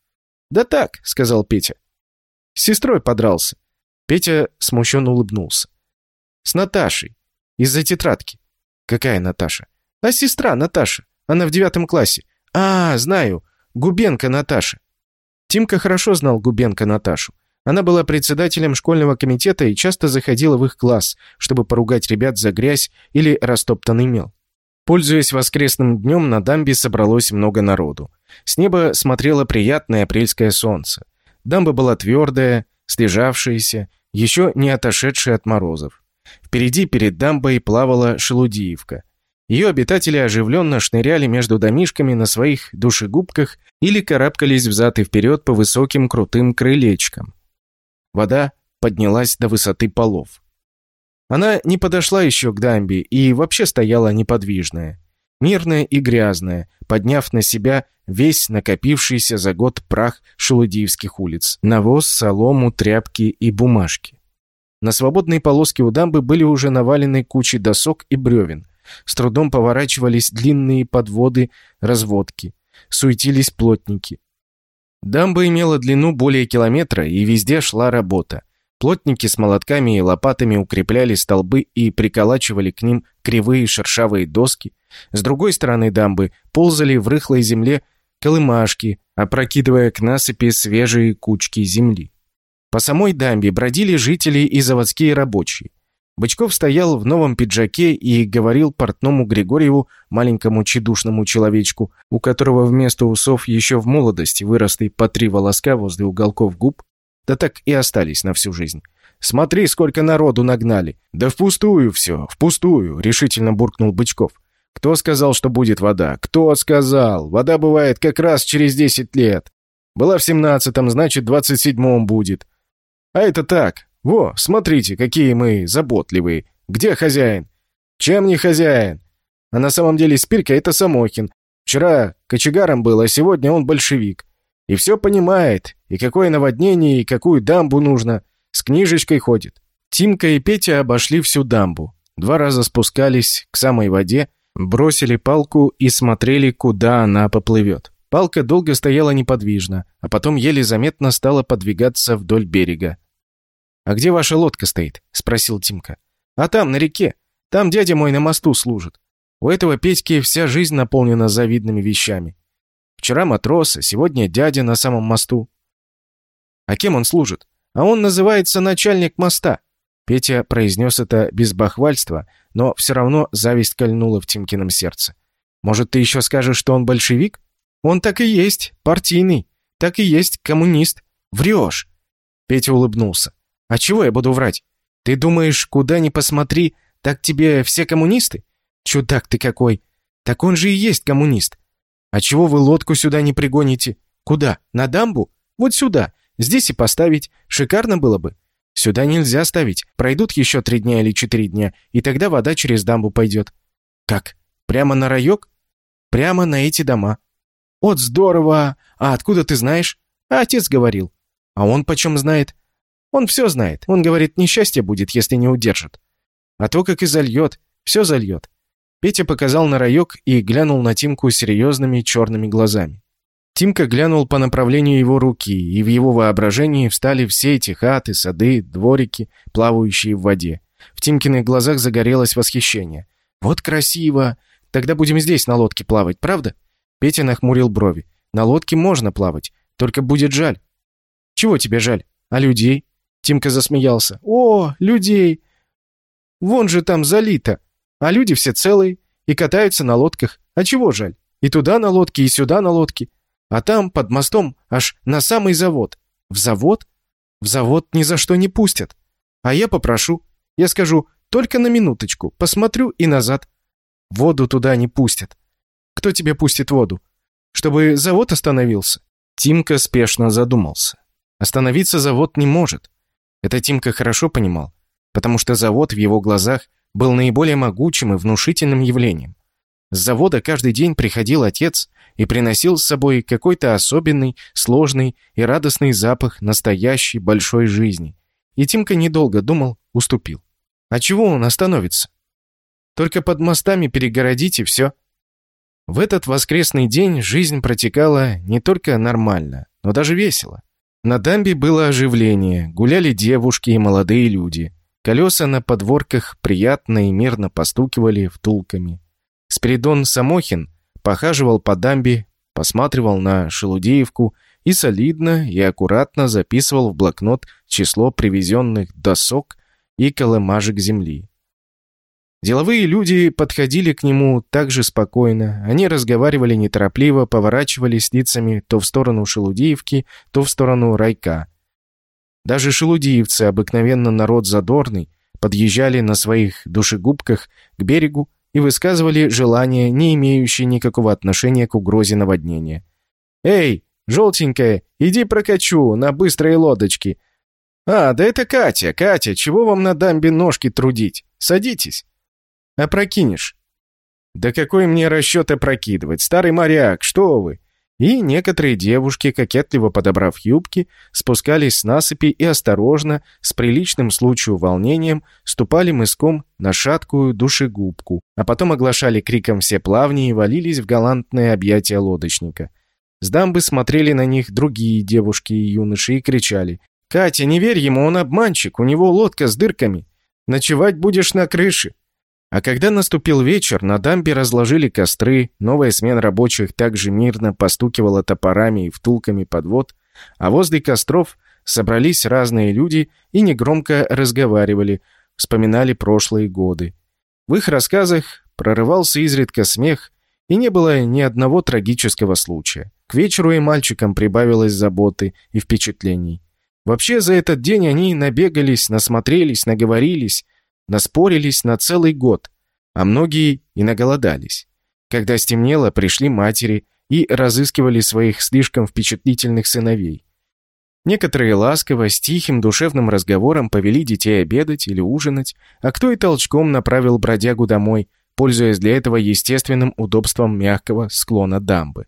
«Да так», — сказал Петя. «С сестрой подрался». Петя смущенно улыбнулся. «С Наташей. Из-за тетрадки». «Какая Наташа?» А сестра Наташа. Она в девятом классе. А, знаю. Губенко Наташа. Тимка хорошо знал Губенко Наташу. Она была председателем школьного комитета и часто заходила в их класс, чтобы поругать ребят за грязь или растоптанный мел. Пользуясь воскресным днем, на дамбе собралось много народу. С неба смотрело приятное апрельское солнце. Дамба была твердая, слежавшаяся, еще не отошедшая от морозов. Впереди перед дамбой плавала Шелудиевка. Ее обитатели оживленно шныряли между домишками на своих душегубках или карабкались взад и вперед по высоким крутым крылечкам. Вода поднялась до высоты полов. Она не подошла еще к дамбе и вообще стояла неподвижная, мирная и грязная, подняв на себя весь накопившийся за год прах шелудиевских улиц, навоз, солому, тряпки и бумажки. На свободной полоске у дамбы были уже навалены кучи досок и бревен – с трудом поворачивались длинные подводы разводки. Суетились плотники. Дамба имела длину более километра, и везде шла работа. Плотники с молотками и лопатами укрепляли столбы и приколачивали к ним кривые шершавые доски. С другой стороны дамбы ползали в рыхлой земле колымашки, опрокидывая к насыпи свежие кучки земли. По самой дамбе бродили жители и заводские рабочие. Бычков стоял в новом пиджаке и говорил портному Григорьеву, маленькому чедушному человечку, у которого вместо усов еще в молодости выросли по три волоска возле уголков губ, да так и остались на всю жизнь. «Смотри, сколько народу нагнали!» «Да впустую все, впустую!» — решительно буркнул Бычков. «Кто сказал, что будет вода? Кто сказал? Вода бывает как раз через десять лет. Была в семнадцатом, значит, двадцать седьмом будет. А это так, во, смотрите, какие мы заботливые. Где хозяин? Чем не хозяин? А на самом деле Спирка — это Самохин. Вчера кочегаром был, а сегодня он большевик. И все понимает, и какое наводнение, и какую дамбу нужно. С книжечкой ходит. Тимка и Петя обошли всю дамбу. Два раза спускались к самой воде, бросили палку и смотрели, куда она поплывет. Палка долго стояла неподвижно, а потом еле заметно стала подвигаться вдоль берега. «А где ваша лодка стоит?» — спросил Тимка. «А там, на реке. Там дядя мой на мосту служит. У этого Петьки вся жизнь наполнена завидными вещами. Вчера матрос, а сегодня дядя на самом мосту. А кем он служит? А он называется начальник моста». Петя произнес это без бахвальства, но все равно зависть кольнула в Тимкином сердце. «Может, ты еще скажешь, что он большевик?» «Он так и есть, партийный. Так и есть, коммунист. Врешь!» Петя улыбнулся. А чего я буду врать? Ты думаешь, куда ни посмотри, так тебе все коммунисты? Чудак ты какой! Так он же и есть коммунист. А чего вы лодку сюда не пригоните? Куда? На дамбу? Вот сюда. Здесь и поставить. Шикарно было бы. Сюда нельзя ставить. Пройдут еще три дня или четыре дня, и тогда вода через дамбу пойдет. Как? Прямо на райок? Прямо на эти дома. Вот здорово! А откуда ты знаешь? А отец говорил. А он почем знает? Он все знает. Он говорит, несчастье будет, если не удержит. А то, как и зальет, все зальет. Петя показал на райок и глянул на Тимку серьезными черными глазами. Тимка глянул по направлению его руки, и в его воображении встали все эти хаты, сады, дворики, плавающие в воде. В Тимкиных глазах загорелось восхищение. «Вот красиво! Тогда будем здесь на лодке плавать, правда?» Петя нахмурил брови. «На лодке можно плавать, только будет жаль». «Чего тебе жаль? А людей? Тимка засмеялся. «О, людей! Вон же там залито. А люди все целые и катаются на лодках. А чего жаль? И туда на лодке, и сюда на лодке. А там, под мостом, аж на самый завод. В завод? В завод ни за что не пустят. А я попрошу. Я скажу, только на минуточку, посмотрю и назад. Воду туда не пустят. Кто тебе пустит воду? Чтобы завод остановился?» Тимка спешно задумался. Остановиться завод не может. Это Тимка хорошо понимал, потому что завод в его глазах был наиболее могучим и внушительным явлением. С завода каждый день приходил отец и приносил с собой какой-то особенный, сложный и радостный запах настоящей большой жизни. И Тимка недолго думал, уступил. А чего он остановится? Только под мостами перегородить и все. В этот воскресный день жизнь протекала не только нормально, но даже весело. На дамбе было оживление, гуляли девушки и молодые люди. Колеса на подворках приятно и мирно постукивали втулками. Спиридон Самохин похаживал по дамбе, посматривал на Шелудеевку и солидно и аккуратно записывал в блокнот число привезенных досок и колымажек земли. Деловые люди подходили к нему так же спокойно. Они разговаривали неторопливо, поворачивались лицами то в сторону Шелудиевки, то в сторону Райка. Даже шелудиевцы, обыкновенно народ задорный, подъезжали на своих душегубках к берегу и высказывали желания, не имеющие никакого отношения к угрозе наводнения. «Эй, желтенькая, иди прокачу на быстрой лодочке!» «А, да это Катя, Катя, чего вам на дамбе ножки трудить? Садитесь!» Опрокинешь. Да какой мне расчет опрокидывать, старый моряк, что вы? И некоторые девушки, кокетливо подобрав юбки, спускались с насыпи и осторожно, с приличным случаю волнением, ступали мыском на шаткую душегубку, а потом оглашали криком все плавни и валились в галантное объятие лодочника. С дамбы смотрели на них другие девушки и юноши и кричали. «Катя, не верь ему, он обманщик, у него лодка с дырками. Ночевать будешь на крыше». А когда наступил вечер, на дамбе разложили костры, новая смена рабочих также мирно постукивала топорами и втулками подвод, а возле костров собрались разные люди и негромко разговаривали, вспоминали прошлые годы. В их рассказах прорывался изредка смех, и не было ни одного трагического случая. К вечеру и мальчикам прибавилось заботы и впечатлений. Вообще за этот день они набегались, насмотрелись, наговорились, наспорились на целый год, а многие и наголодались. Когда стемнело, пришли матери и разыскивали своих слишком впечатлительных сыновей. Некоторые ласково, с тихим душевным разговором повели детей обедать или ужинать, а кто и толчком направил бродягу домой, пользуясь для этого естественным удобством мягкого склона дамбы.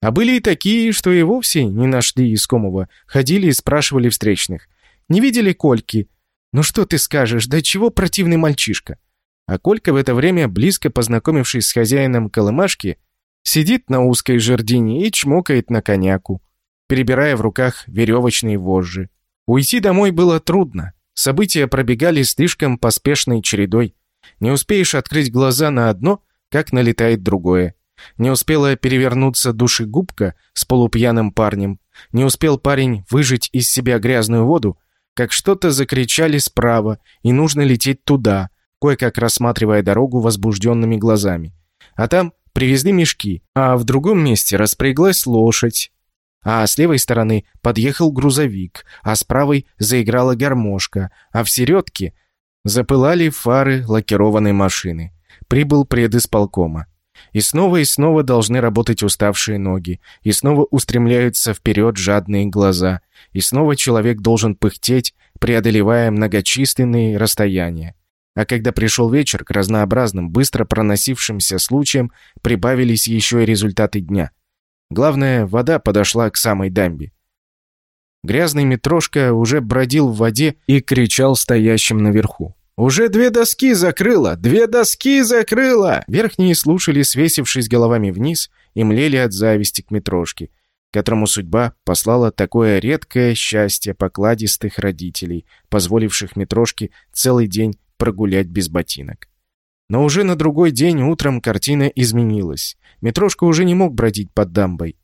А были и такие, что и вовсе не нашли искомого, ходили и спрашивали встречных. Не видели Кольки? Ну что ты скажешь, да чего противный мальчишка? А Колька в это время, близко познакомившись с хозяином колымашки, сидит на узкой жердине и чмокает на коняку, перебирая в руках веревочные вожжи. Уйти домой было трудно. События пробегали слишком поспешной чередой. Не успеешь открыть глаза на одно, как налетает другое. Не успела перевернуться душегубка с полупьяным парнем. Не успел парень выжать из себя грязную воду, как что-то закричали справа, и нужно лететь туда, кое-как рассматривая дорогу возбужденными глазами. А там привезли мешки, а в другом месте распряглась лошадь. А с левой стороны подъехал грузовик, а с правой заиграла гармошка, а в середке запылали фары лакированной машины. Прибыл предисполкома. И снова и снова должны работать уставшие ноги, и снова устремляются вперед жадные глаза, и снова человек должен пыхтеть, преодолевая многочисленные расстояния. А когда пришел вечер, к разнообразным, быстро проносившимся случаям прибавились еще и результаты дня. Главное, вода подошла к самой дамбе. Грязный метрошка уже бродил в воде и кричал стоящим наверху. «Уже две доски закрыла! Две доски закрыла!» Верхние слушали, свесившись головами вниз, и млели от зависти к метрошке, которому судьба послала такое редкое счастье покладистых родителей, позволивших метрошке целый день прогулять без ботинок. Но уже на другой день утром картина изменилась. Метрошка уже не мог бродить под дамбой.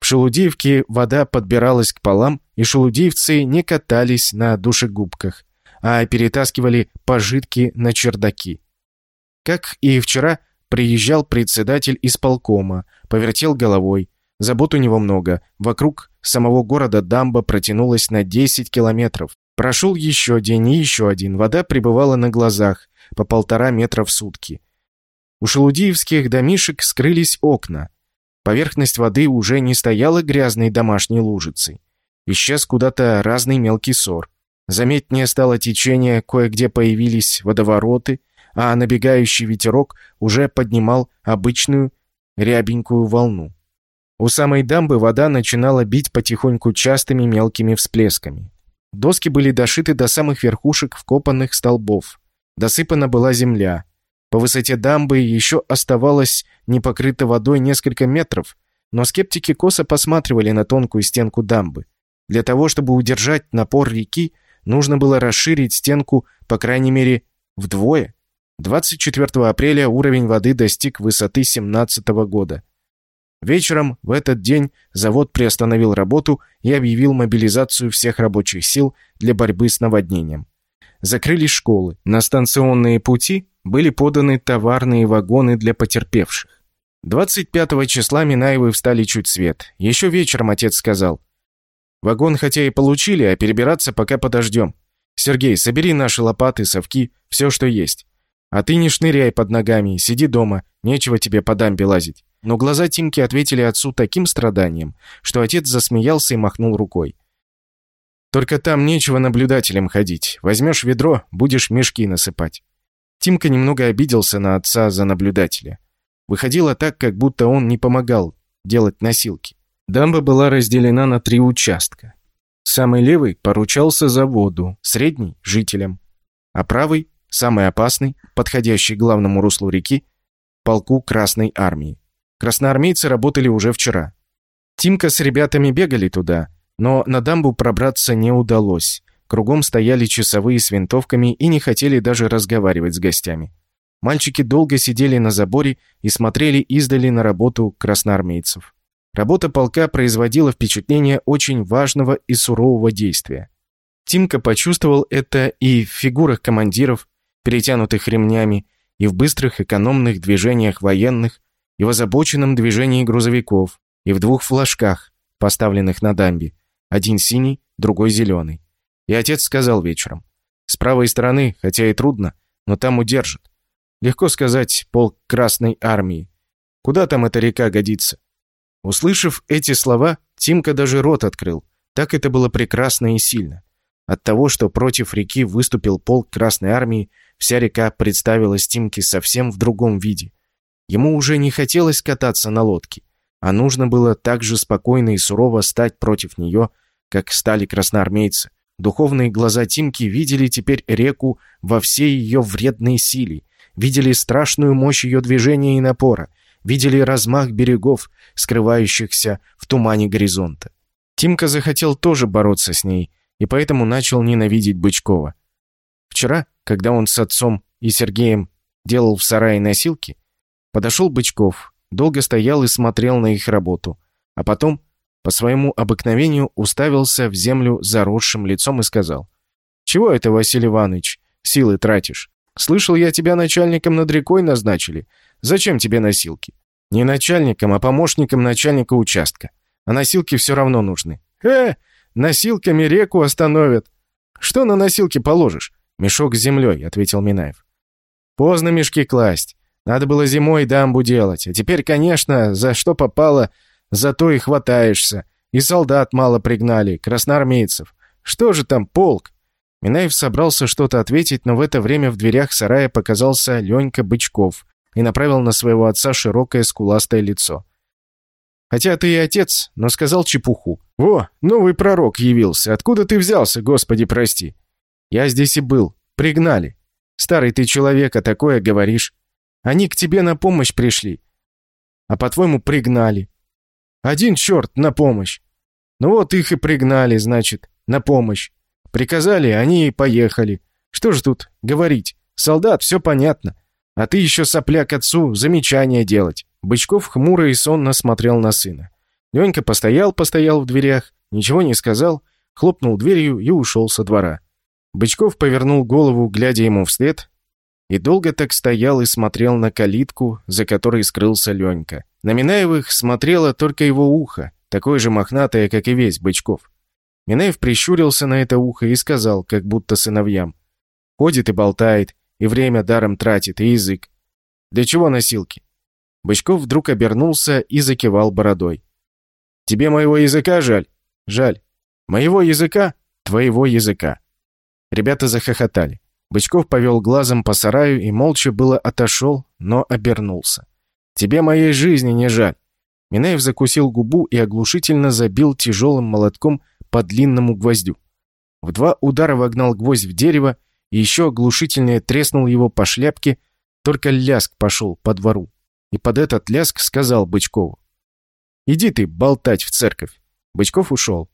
В Шелудиевке вода подбиралась к полам, и шелудиевцы не катались на душегубках, а перетаскивали пожитки на чердаки. Как и вчера, приезжал председатель исполкома, повертел головой. Забот у него много. Вокруг самого города дамба протянулась на 10 километров. Прошел еще день и еще один. Вода прибывала на глазах, по полтора метра в сутки. У шелудиевских домишек скрылись окна. Поверхность воды уже не стояла грязной домашней лужицей. Исчез куда-то разный мелкий сор. Заметнее стало течение, кое-где появились водовороты, а набегающий ветерок уже поднимал обычную рябенькую волну. У самой дамбы вода начинала бить потихоньку частыми мелкими всплесками. Доски были дошиты до самых верхушек вкопанных столбов. Досыпана была земля. По высоте дамбы еще оставалось не покрыто водой несколько метров, но скептики косо посматривали на тонкую стенку дамбы. Для того, чтобы удержать напор реки, нужно было расширить стенку, по крайней мере, вдвое. 24 апреля уровень воды достиг высоты 17 года. Вечером в этот день завод приостановил работу и объявил мобилизацию всех рабочих сил для борьбы с наводнением. Закрылись школы, на станционные пути были поданы товарные вагоны для потерпевших. 25 числа Минаевы встали чуть свет. Еще вечером отец сказал, Вагон хотя и получили, а перебираться пока подождем. Сергей, собери наши лопаты, совки, все, что есть. А ты не шныряй под ногами, сиди дома, нечего тебе по дамбе лазить». Но глаза Тимки ответили отцу таким страданием, что отец засмеялся и махнул рукой. «Только там нечего наблюдателям ходить. Возьмешь ведро, будешь мешки насыпать». Тимка немного обиделся на отца за наблюдателя. Выходило так, как будто он не помогал делать носилки. Дамба была разделена на три участка. Самый левый поручался заводу, средний – жителям, а правый, самый опасный, подходящий к главному руслу реки, полку Красной Армии. Красноармейцы работали уже вчера. Тимка с ребятами бегали туда, но на дамбу пробраться не удалось. Кругом стояли часовые с винтовками и не хотели даже разговаривать с гостями. Мальчики долго сидели на заборе и смотрели издали на работу красноармейцев. Работа полка производила впечатление очень важного и сурового действия. Тимка почувствовал это и в фигурах командиров, перетянутых ремнями, и в быстрых экономных движениях военных, и в озабоченном движении грузовиков, и в двух флажках, поставленных на дамбе, один синий, другой зеленый. И отец сказал вечером, «С правой стороны, хотя и трудно, но там удержат. Легко сказать, полк Красной Армии. Куда там эта река годится?» Услышав эти слова, Тимка даже рот открыл. Так это было прекрасно и сильно. От того, что против реки выступил полк Красной Армии, вся река представилась Тимке совсем в другом виде. Ему уже не хотелось кататься на лодке, а нужно было так же спокойно и сурово стать против нее, как стали красноармейцы. Духовные глаза Тимки видели теперь реку во всей ее вредной силе, видели страшную мощь ее движения и напора, видели размах берегов, скрывающихся в тумане горизонта. Тимка захотел тоже бороться с ней, и поэтому начал ненавидеть Бычкова. Вчера, когда он с отцом и Сергеем делал в сарае носилки, подошел Бычков, долго стоял и смотрел на их работу, а потом, по своему обыкновению, уставился в землю заросшим лицом и сказал, «Чего это, Василий Иванович, силы тратишь? Слышал я, тебя начальником над рекой назначили. Зачем тебе носилки? Не начальником, а помощником начальника участка. А носилки все равно нужны. Э, носилками реку остановят. Что на носилки положишь? Мешок с землей, ответил Минаев. Поздно мешки класть. Надо было зимой дамбу делать. А теперь, конечно, за что попало, за то и хватаешься. И солдат мало пригнали, красноармейцев. Что же там полк? Минаев собрался что-то ответить, но в это время в дверях сарая показался Ленька Бычков и направил на своего отца широкое скуластое лицо. «Хотя ты и отец, но сказал чепуху. Во, новый пророк явился. Откуда ты взялся, Господи, прости?» «Я здесь и был. Пригнали. Старый ты человек, а такое говоришь. Они к тебе на помощь пришли. А по-твоему, пригнали. Один черт на помощь. Ну вот их и пригнали, значит, на помощь. Приказали, они и поехали. Что ж тут говорить? Солдат, все понятно. А ты еще сопляк отцу замечания делать». Бычков хмуро и сонно смотрел на сына. Ленька постоял-постоял в дверях, ничего не сказал, хлопнул дверью и ушел со двора. Бычков повернул голову, глядя ему вслед, и долго так стоял и смотрел на калитку, за которой скрылся Ленька. На Минаевых смотрело только его ухо, такое же мохнатое, как и весь Бычков. Минаев прищурился на это ухо и сказал, как будто сыновьям. Ходит и болтает, и время даром тратит, и язык. Для чего носилки? Бычков вдруг обернулся и закивал бородой. «Тебе моего языка жаль?» «Жаль. Моего языка? Твоего языка». Ребята захохотали. Бычков повел глазом по сараю и молча было отошел, но обернулся. «Тебе моей жизни не жаль». Минаев закусил губу и оглушительно забил тяжелым молотком по длинному гвоздю. В два удара вогнал гвоздь в дерево и еще оглушительнее треснул его по шляпке, только ляск пошел по двору. И под этот ляск сказал Бычкову. «Иди ты болтать в церковь». Бычков ушел.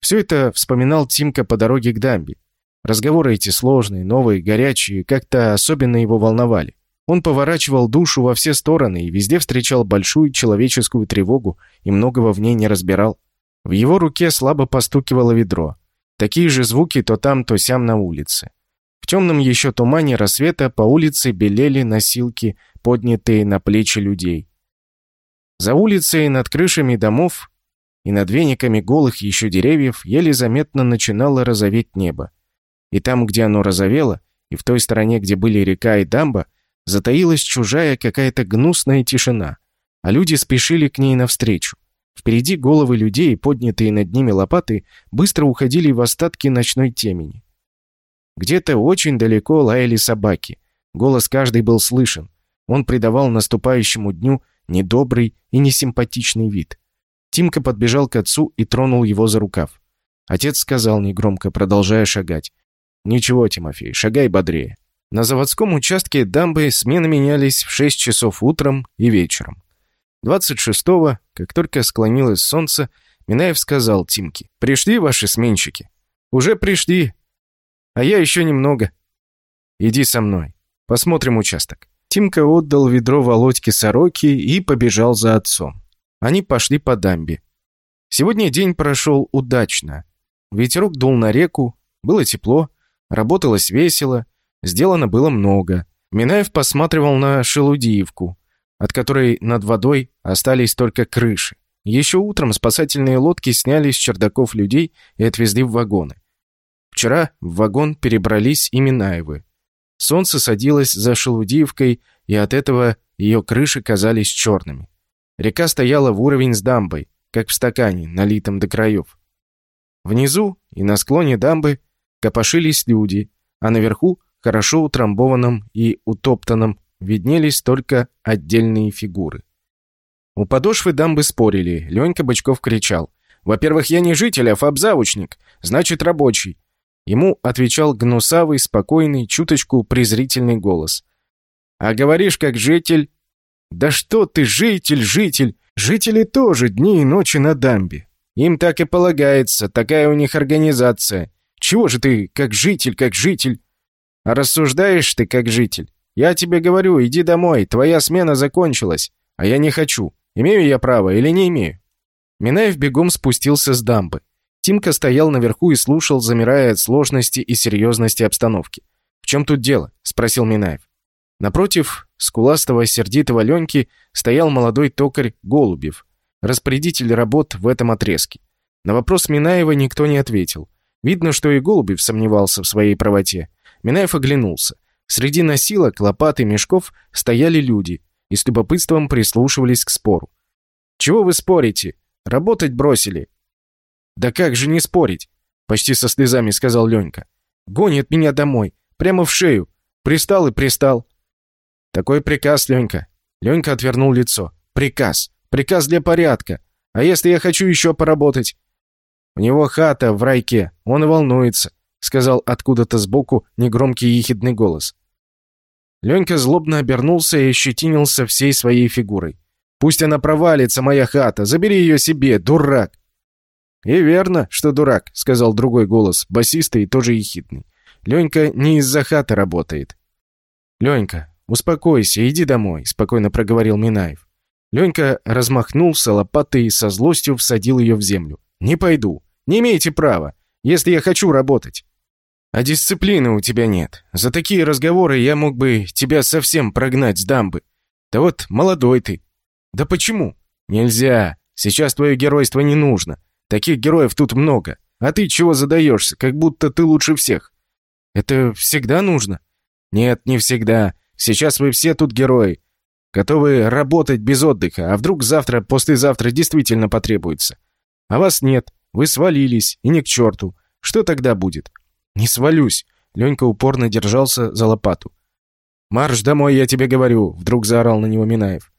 Все это вспоминал Тимка по дороге к дамбе. Разговоры эти сложные, новые, горячие, как-то особенно его волновали. Он поворачивал душу во все стороны и везде встречал большую человеческую тревогу и многого в ней не разбирал. В его руке слабо постукивало ведро. Такие же звуки то там, то сям на улице. В темном еще тумане рассвета по улице белели носилки, поднятые на плечи людей. За улицей над крышами домов и над вениками голых еще деревьев еле заметно начинало розоветь небо. И там, где оно розовело, и в той стороне, где были река и дамба, затаилась чужая какая-то гнусная тишина, а люди спешили к ней навстречу. Впереди головы людей, поднятые над ними лопаты, быстро уходили в остатки ночной темени. Где-то очень далеко лаяли собаки. Голос каждый был слышен. Он придавал наступающему дню недобрый и несимпатичный вид. Тимка подбежал к отцу и тронул его за рукав. Отец сказал негромко, продолжая шагать. «Ничего, Тимофей, шагай бодрее». На заводском участке дамбы смены менялись в 6 часов утром и вечером. 26-го, как только склонилось солнце, Минаев сказал Тимке, «Пришли ваши сменщики?» «Уже пришли. А я еще немного. Иди со мной. Посмотрим участок». Тимка отдал ведро Володьке сороки и побежал за отцом. Они пошли по дамбе. Сегодня день прошел удачно. Ветерок дул на реку, было тепло, работалось весело, сделано было много. Минаев посматривал на Шелудиевку, от которой над водой остались только крыши. Еще утром спасательные лодки сняли с чердаков людей и отвезли в вагоны. Вчера в вагон перебрались и Минаевы. Солнце садилось за Шелудиевкой, и от этого ее крыши казались черными. Река стояла в уровень с дамбой, как в стакане, налитом до краев. Внизу и на склоне дамбы копошились люди, а наверху, хорошо утрамбованном и утоптанном, виднелись только отдельные фигуры. У подошвы дамбы спорили, Ленька Бычков кричал. «Во-первых, я не житель, а фабзавучник, значит, рабочий». Ему отвечал гнусавый, спокойный, чуточку презрительный голос. «А говоришь, как житель?» «Да что ты, житель, житель! Жители тоже дни и ночи на дамбе. Им так и полагается, такая у них организация. Чего же ты, как житель, как житель? А рассуждаешь ты, как житель? Я тебе говорю, иди домой, твоя смена закончилась. А я не хочу. Имею я право или не имею?» Минаев бегом спустился с дамбы. Тимка стоял наверху и слушал, замирая от сложности и серьезности обстановки. «В чем тут дело?» — спросил Минаев. Напротив скуластого сердитого Леньки стоял молодой токарь Голубев, распорядитель работ в этом отрезке. На вопрос Минаева никто не ответил. Видно, что и Голубев сомневался в своей правоте. Минаев оглянулся. Среди носилок, лопат и мешков стояли люди и с любопытством прислушивались к спору. «Чего вы спорите? Работать бросили!» «Да как же не спорить?» — почти со слезами сказал Ленька. «Гонит меня домой, прямо в шею. Пристал и пристал. «Такой приказ, Ленька». Ленька отвернул лицо. «Приказ. Приказ для порядка. А если я хочу еще поработать?» «У него хата в райке. Он и волнуется», — сказал откуда-то сбоку негромкий ехидный голос. Ленька злобно обернулся и ощетинился всей своей фигурой. «Пусть она провалится, моя хата. Забери ее себе, дурак!» «И верно, что дурак», — сказал другой голос, басистый и тоже ехидный. «Ленька не из-за хаты работает». «Ленька, «Успокойся, иди домой», — спокойно проговорил Минаев. Ленька размахнулся лопатой и со злостью всадил ее в землю. «Не пойду. Не имеете права, если я хочу работать». «А дисциплины у тебя нет. За такие разговоры я мог бы тебя совсем прогнать с дамбы. Да вот молодой ты». «Да почему?» «Нельзя. Сейчас твое геройство не нужно. Таких героев тут много. А ты чего задаешься, как будто ты лучше всех?» «Это всегда нужно?» «Нет, не всегда. Сейчас вы все тут герои, готовы работать без отдыха, а вдруг завтра, послезавтра действительно потребуется. А вас нет, вы свалились, и не к черту. Что тогда будет? Не свалюсь. Ленька упорно держался за лопату. «Марш домой, я тебе говорю!» — вдруг заорал на него Минаев.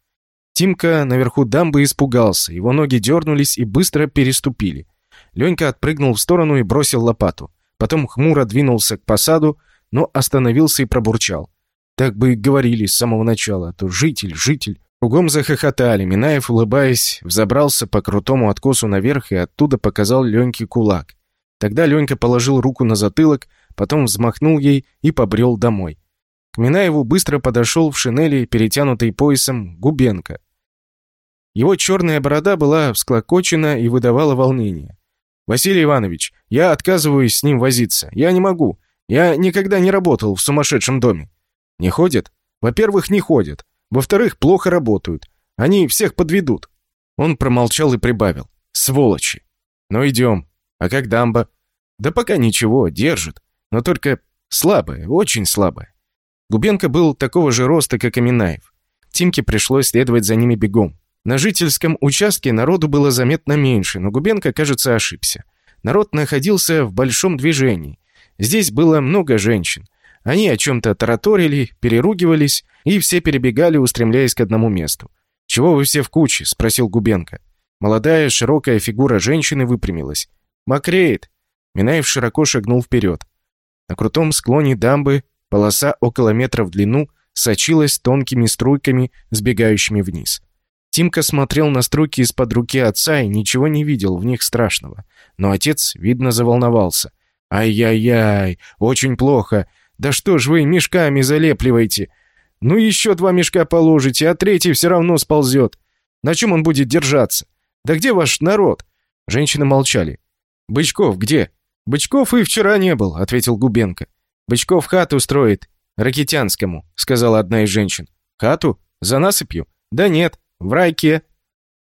Тимка наверху дамбы испугался, его ноги дернулись и быстро переступили. Ленька отпрыгнул в сторону и бросил лопату. Потом хмуро двинулся к посаду, но остановился и пробурчал. Так бы и говорили с самого начала, а то житель, житель. Кругом захохотали. Минаев, улыбаясь, взобрался по крутому откосу наверх и оттуда показал Леньке кулак. Тогда Ленька положил руку на затылок, потом взмахнул ей и побрел домой. К Минаеву быстро подошел в шинели, перетянутой поясом, Губенко. Его черная борода была всклокочена и выдавала волнение. «Василий Иванович, я отказываюсь с ним возиться. Я не могу. Я никогда не работал в сумасшедшем доме. Не ходят? Во-первых, не ходят. Во-вторых, плохо работают. Они всех подведут. Он промолчал и прибавил. Сволочи. Ну идем. А как дамба? Да пока ничего, держит. Но только слабая, очень слабая. Губенко был такого же роста, как и Минаев. Тимке пришлось следовать за ними бегом. На жительском участке народу было заметно меньше, но Губенко, кажется, ошибся. Народ находился в большом движении. Здесь было много женщин. Они о чем-то тараторили, переругивались, и все перебегали, устремляясь к одному месту. «Чего вы все в куче?» — спросил Губенко. Молодая, широкая фигура женщины выпрямилась. «Мокреет!» Минаев широко шагнул вперед. На крутом склоне дамбы полоса около метра в длину сочилась тонкими струйками, сбегающими вниз. Тимка смотрел на струйки из-под руки отца и ничего не видел в них страшного. Но отец, видно, заволновался. «Ай-яй-яй, очень плохо. Да что ж вы мешками залепливаете? Ну еще два мешка положите, а третий все равно сползет. На чем он будет держаться? Да где ваш народ?» Женщины молчали. «Бычков где?» «Бычков и вчера не был», — ответил Губенко. «Бычков хату строит. Ракетянскому», — сказала одна из женщин. «Хату? За насыпью?» «Да нет, в райке».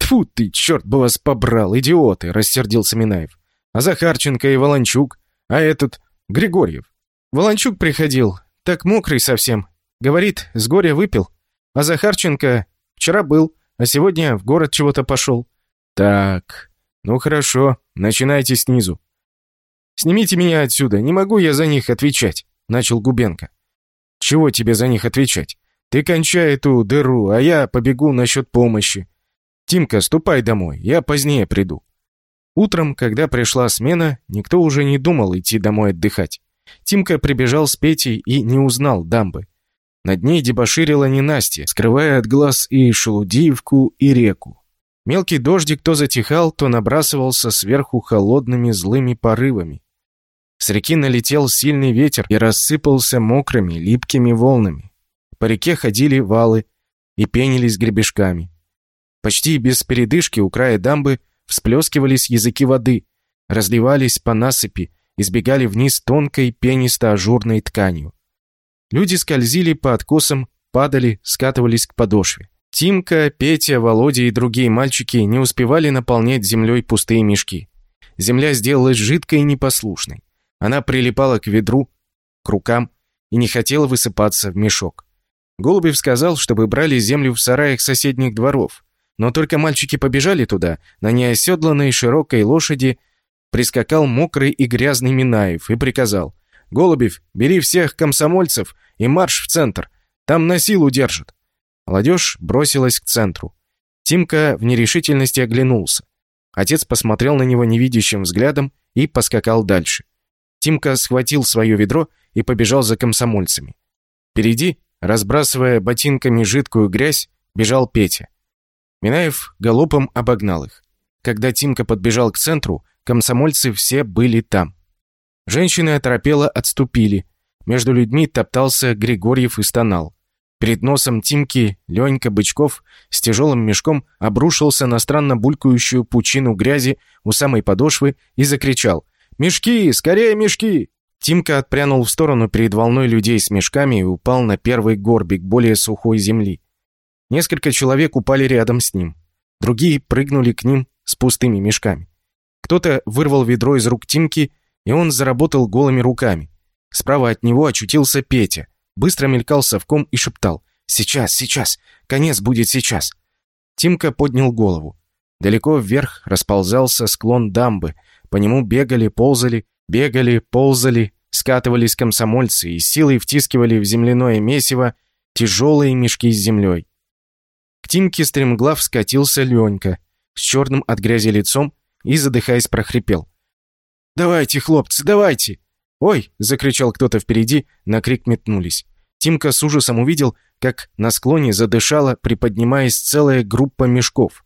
Тфу ты, черт бы вас побрал, идиоты!» — рассердился Минаев. «А Захарченко и Волончук? А этот Григорьев?» «Волончук приходил, так мокрый совсем. Говорит, с горя выпил. А Захарченко вчера был, а сегодня в город чего-то пошел». «Так, ну хорошо, начинайте снизу». «Снимите меня отсюда, не могу я за них отвечать», — начал Губенко. «Чего тебе за них отвечать? Ты кончай эту дыру, а я побегу насчет помощи. Тимка, ступай домой, я позднее приду». Утром, когда пришла смена, никто уже не думал идти домой отдыхать. Тимка прибежал с Петей и не узнал дамбы. Над ней дебоширила ненастье, скрывая от глаз и Шелудиевку, и реку. Мелкий дождик то затихал, то набрасывался сверху холодными злыми порывами. С реки налетел сильный ветер и рассыпался мокрыми, липкими волнами. По реке ходили валы и пенились гребешками. Почти без передышки у края дамбы всплескивались языки воды, разливались по насыпи, избегали вниз тонкой пенисто-ажурной тканью. Люди скользили по откосам, падали, скатывались к подошве. Тимка, Петя, Володя и другие мальчики не успевали наполнять землей пустые мешки. Земля сделалась жидкой и непослушной. Она прилипала к ведру, к рукам и не хотела высыпаться в мешок. Голубев сказал, чтобы брали землю в сараях соседних дворов. Но только мальчики побежали туда, на неоседланной широкой лошади прискакал мокрый и грязный Минаев и приказал. «Голубев, бери всех комсомольцев и марш в центр. Там на силу держат». Молодежь бросилась к центру. Тимка в нерешительности оглянулся. Отец посмотрел на него невидящим взглядом и поскакал дальше. Тимка схватил свое ведро и побежал за комсомольцами. Впереди, разбрасывая ботинками жидкую грязь, бежал Петя. Минаев галопом обогнал их. Когда Тимка подбежал к центру, комсомольцы все были там. Женщины оторопело отступили. Между людьми топтался Григорьев и стонал. Перед носом Тимки Ленька Бычков с тяжелым мешком обрушился на странно булькающую пучину грязи у самой подошвы и закричал «Мешки! Скорее мешки!» Тимка отпрянул в сторону перед волной людей с мешками и упал на первый горбик более сухой земли. Несколько человек упали рядом с ним. Другие прыгнули к ним с пустыми мешками. Кто-то вырвал ведро из рук Тимки, и он заработал голыми руками. Справа от него очутился Петя. Быстро мелькал совком и шептал «Сейчас, сейчас! Конец будет сейчас!» Тимка поднял голову. Далеко вверх расползался склон дамбы, по нему бегали, ползали, бегали, ползали, скатывались комсомольцы и силой втискивали в земляное месиво тяжелые мешки с землей. К Тимке стремглав скатился Ленька с черным от грязи лицом и, задыхаясь, прохрипел. «Давайте, хлопцы, давайте!» «Ой!» — закричал кто-то впереди, на крик метнулись. Тимка с ужасом увидел, как на склоне задышала, приподнимаясь целая группа мешков.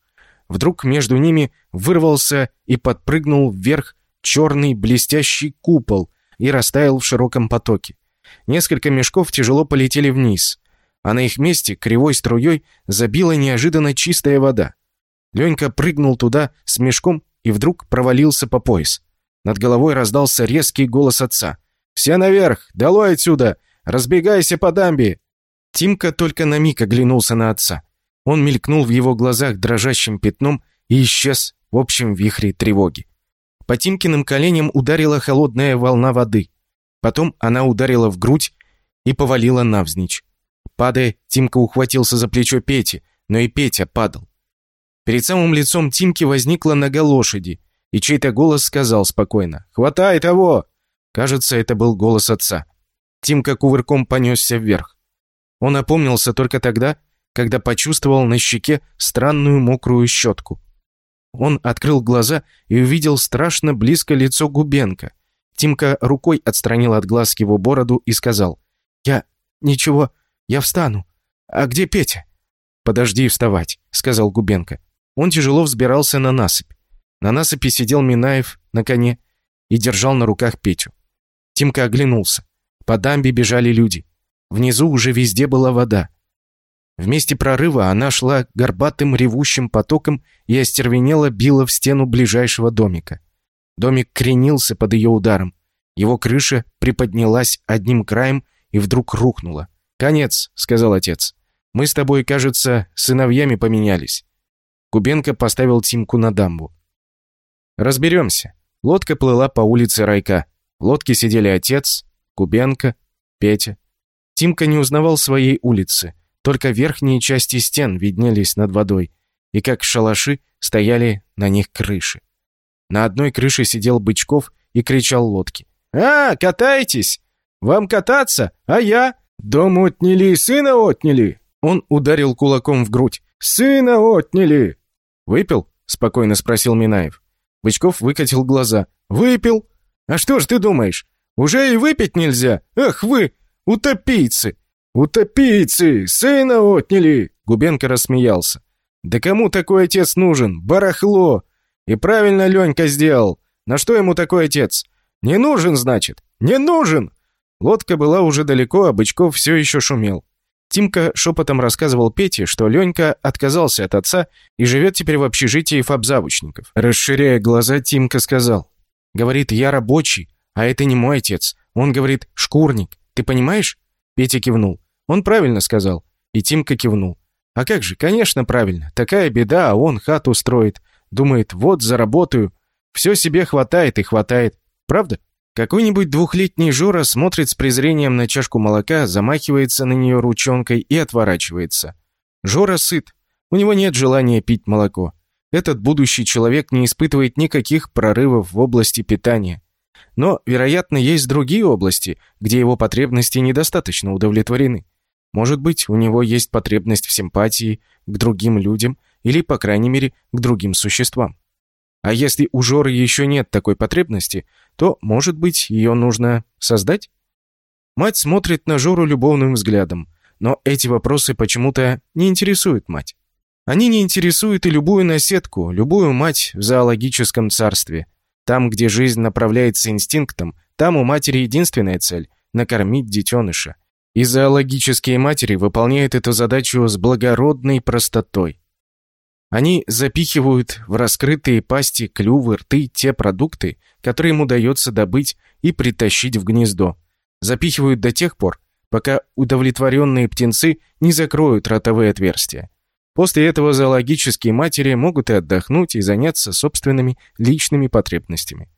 Вдруг между ними вырвался и подпрыгнул вверх черный блестящий купол и растаял в широком потоке. Несколько мешков тяжело полетели вниз, а на их месте кривой струей забила неожиданно чистая вода. Ленька прыгнул туда с мешком и вдруг провалился по пояс. Над головой раздался резкий голос отца. «Все наверх! Долой отсюда! Разбегайся по дамбе!» Тимка только на миг оглянулся на отца. Он мелькнул в его глазах дрожащим пятном и исчез в общем вихре тревоги. По Тимкиным коленям ударила холодная волна воды. Потом она ударила в грудь и повалила навзничь. Падая, Тимка ухватился за плечо Пети, но и Петя падал. Перед самым лицом Тимки возникла нога лошади, и чей-то голос сказал спокойно «Хватай того!» Кажется, это был голос отца. Тимка кувырком понесся вверх. Он опомнился только тогда, когда почувствовал на щеке странную мокрую щетку. Он открыл глаза и увидел страшно близко лицо Губенко. Тимка рукой отстранил от глаз его бороду и сказал, «Я... ничего, я встану. А где Петя?» «Подожди вставать», — сказал Губенко. Он тяжело взбирался на насыпь. На насыпи сидел Минаев на коне и держал на руках Петю. Тимка оглянулся. По дамбе бежали люди. Внизу уже везде была вода. В месте прорыва она шла горбатым ревущим потоком и остервенело била в стену ближайшего домика. Домик кренился под ее ударом. Его крыша приподнялась одним краем и вдруг рухнула. «Конец», — сказал отец. «Мы с тобой, кажется, сыновьями поменялись». Губенко поставил Тимку на дамбу. «Разберемся». Лодка плыла по улице Райка. В лодке сидели отец, Губенко, Петя. Тимка не узнавал своей улицы. Только верхние части стен виднелись над водой, и как шалаши стояли на них крыши. На одной крыше сидел Бычков и кричал лодке. «А, катайтесь! Вам кататься, а я? Дом отняли, сына отняли!» Он ударил кулаком в грудь. «Сына отняли!» «Выпил?» — спокойно спросил Минаев. Бычков выкатил глаза. «Выпил? А что ж ты думаешь? Уже и выпить нельзя? Ах вы, утопийцы! Утопийцы! Сына отняли!» Губенко рассмеялся. «Да кому такой отец нужен? Барахло! И правильно Ленька сделал. На что ему такой отец? Не нужен, значит? Не нужен!» Лодка была уже далеко, а Бычков все еще шумел. Тимка шепотом рассказывал Пете, что Ленька отказался от отца и живет теперь в общежитии фабзавучников. Расширяя глаза, Тимка сказал. «Говорит, я рабочий, а это не мой отец. Он говорит, шкурник. Ты понимаешь?» Петя кивнул. «Он правильно сказал». И Тимка кивнул. «А как же, конечно, правильно. Такая беда, а он хату строит. Думает, вот, заработаю. Все себе хватает и хватает. Правда?» Какой-нибудь двухлетний Жора смотрит с презрением на чашку молока, замахивается на нее ручонкой и отворачивается. Жора сыт. У него нет желания пить молоко. Этот будущий человек не испытывает никаких прорывов в области питания. Но, вероятно, есть другие области, где его потребности недостаточно удовлетворены. Может быть, у него есть потребность в симпатии к другим людям или, по крайней мере, к другим существам. А если у Жоры еще нет такой потребности, то, может быть, ее нужно создать? Мать смотрит на Жору любовным взглядом, но эти вопросы почему-то не интересуют мать. Они не интересуют и любую наседку, любую мать в зоологическом царстве. Там, где жизнь направляется инстинктом, там у матери единственная цель – накормить детеныша. И зоологические матери выполняют эту задачу с благородной простотой. Они запихивают в раскрытые пасти, клювы, рты те продукты, которые им удается добыть и притащить в гнездо. Запихивают до тех пор, пока удовлетворенные птенцы не закроют ротовые отверстия. После этого зоологические матери могут и отдохнуть, и заняться собственными личными потребностями.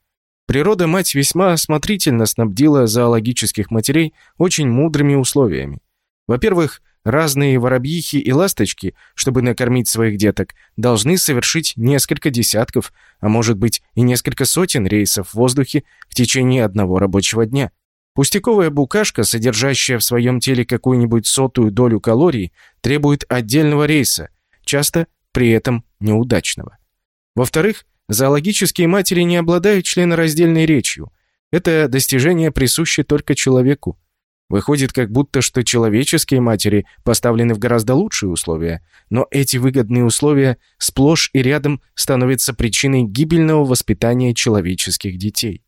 Природа-мать весьма осмотрительно снабдила зоологических матерей очень мудрыми условиями. Во-первых, Разные воробьихи и ласточки, чтобы накормить своих деток, должны совершить несколько десятков, а может быть и несколько сотен рейсов в воздухе в течение одного рабочего дня. Пустяковая букашка, содержащая в своем теле какую-нибудь сотую долю калорий, требует отдельного рейса, часто при этом неудачного. Во-вторых, зоологические матери не обладают членораздельной речью. Это достижение присуще только человеку. Выходит, как будто, что человеческие матери поставлены в гораздо лучшие условия, но эти выгодные условия сплошь и рядом становятся причиной гибельного воспитания человеческих детей.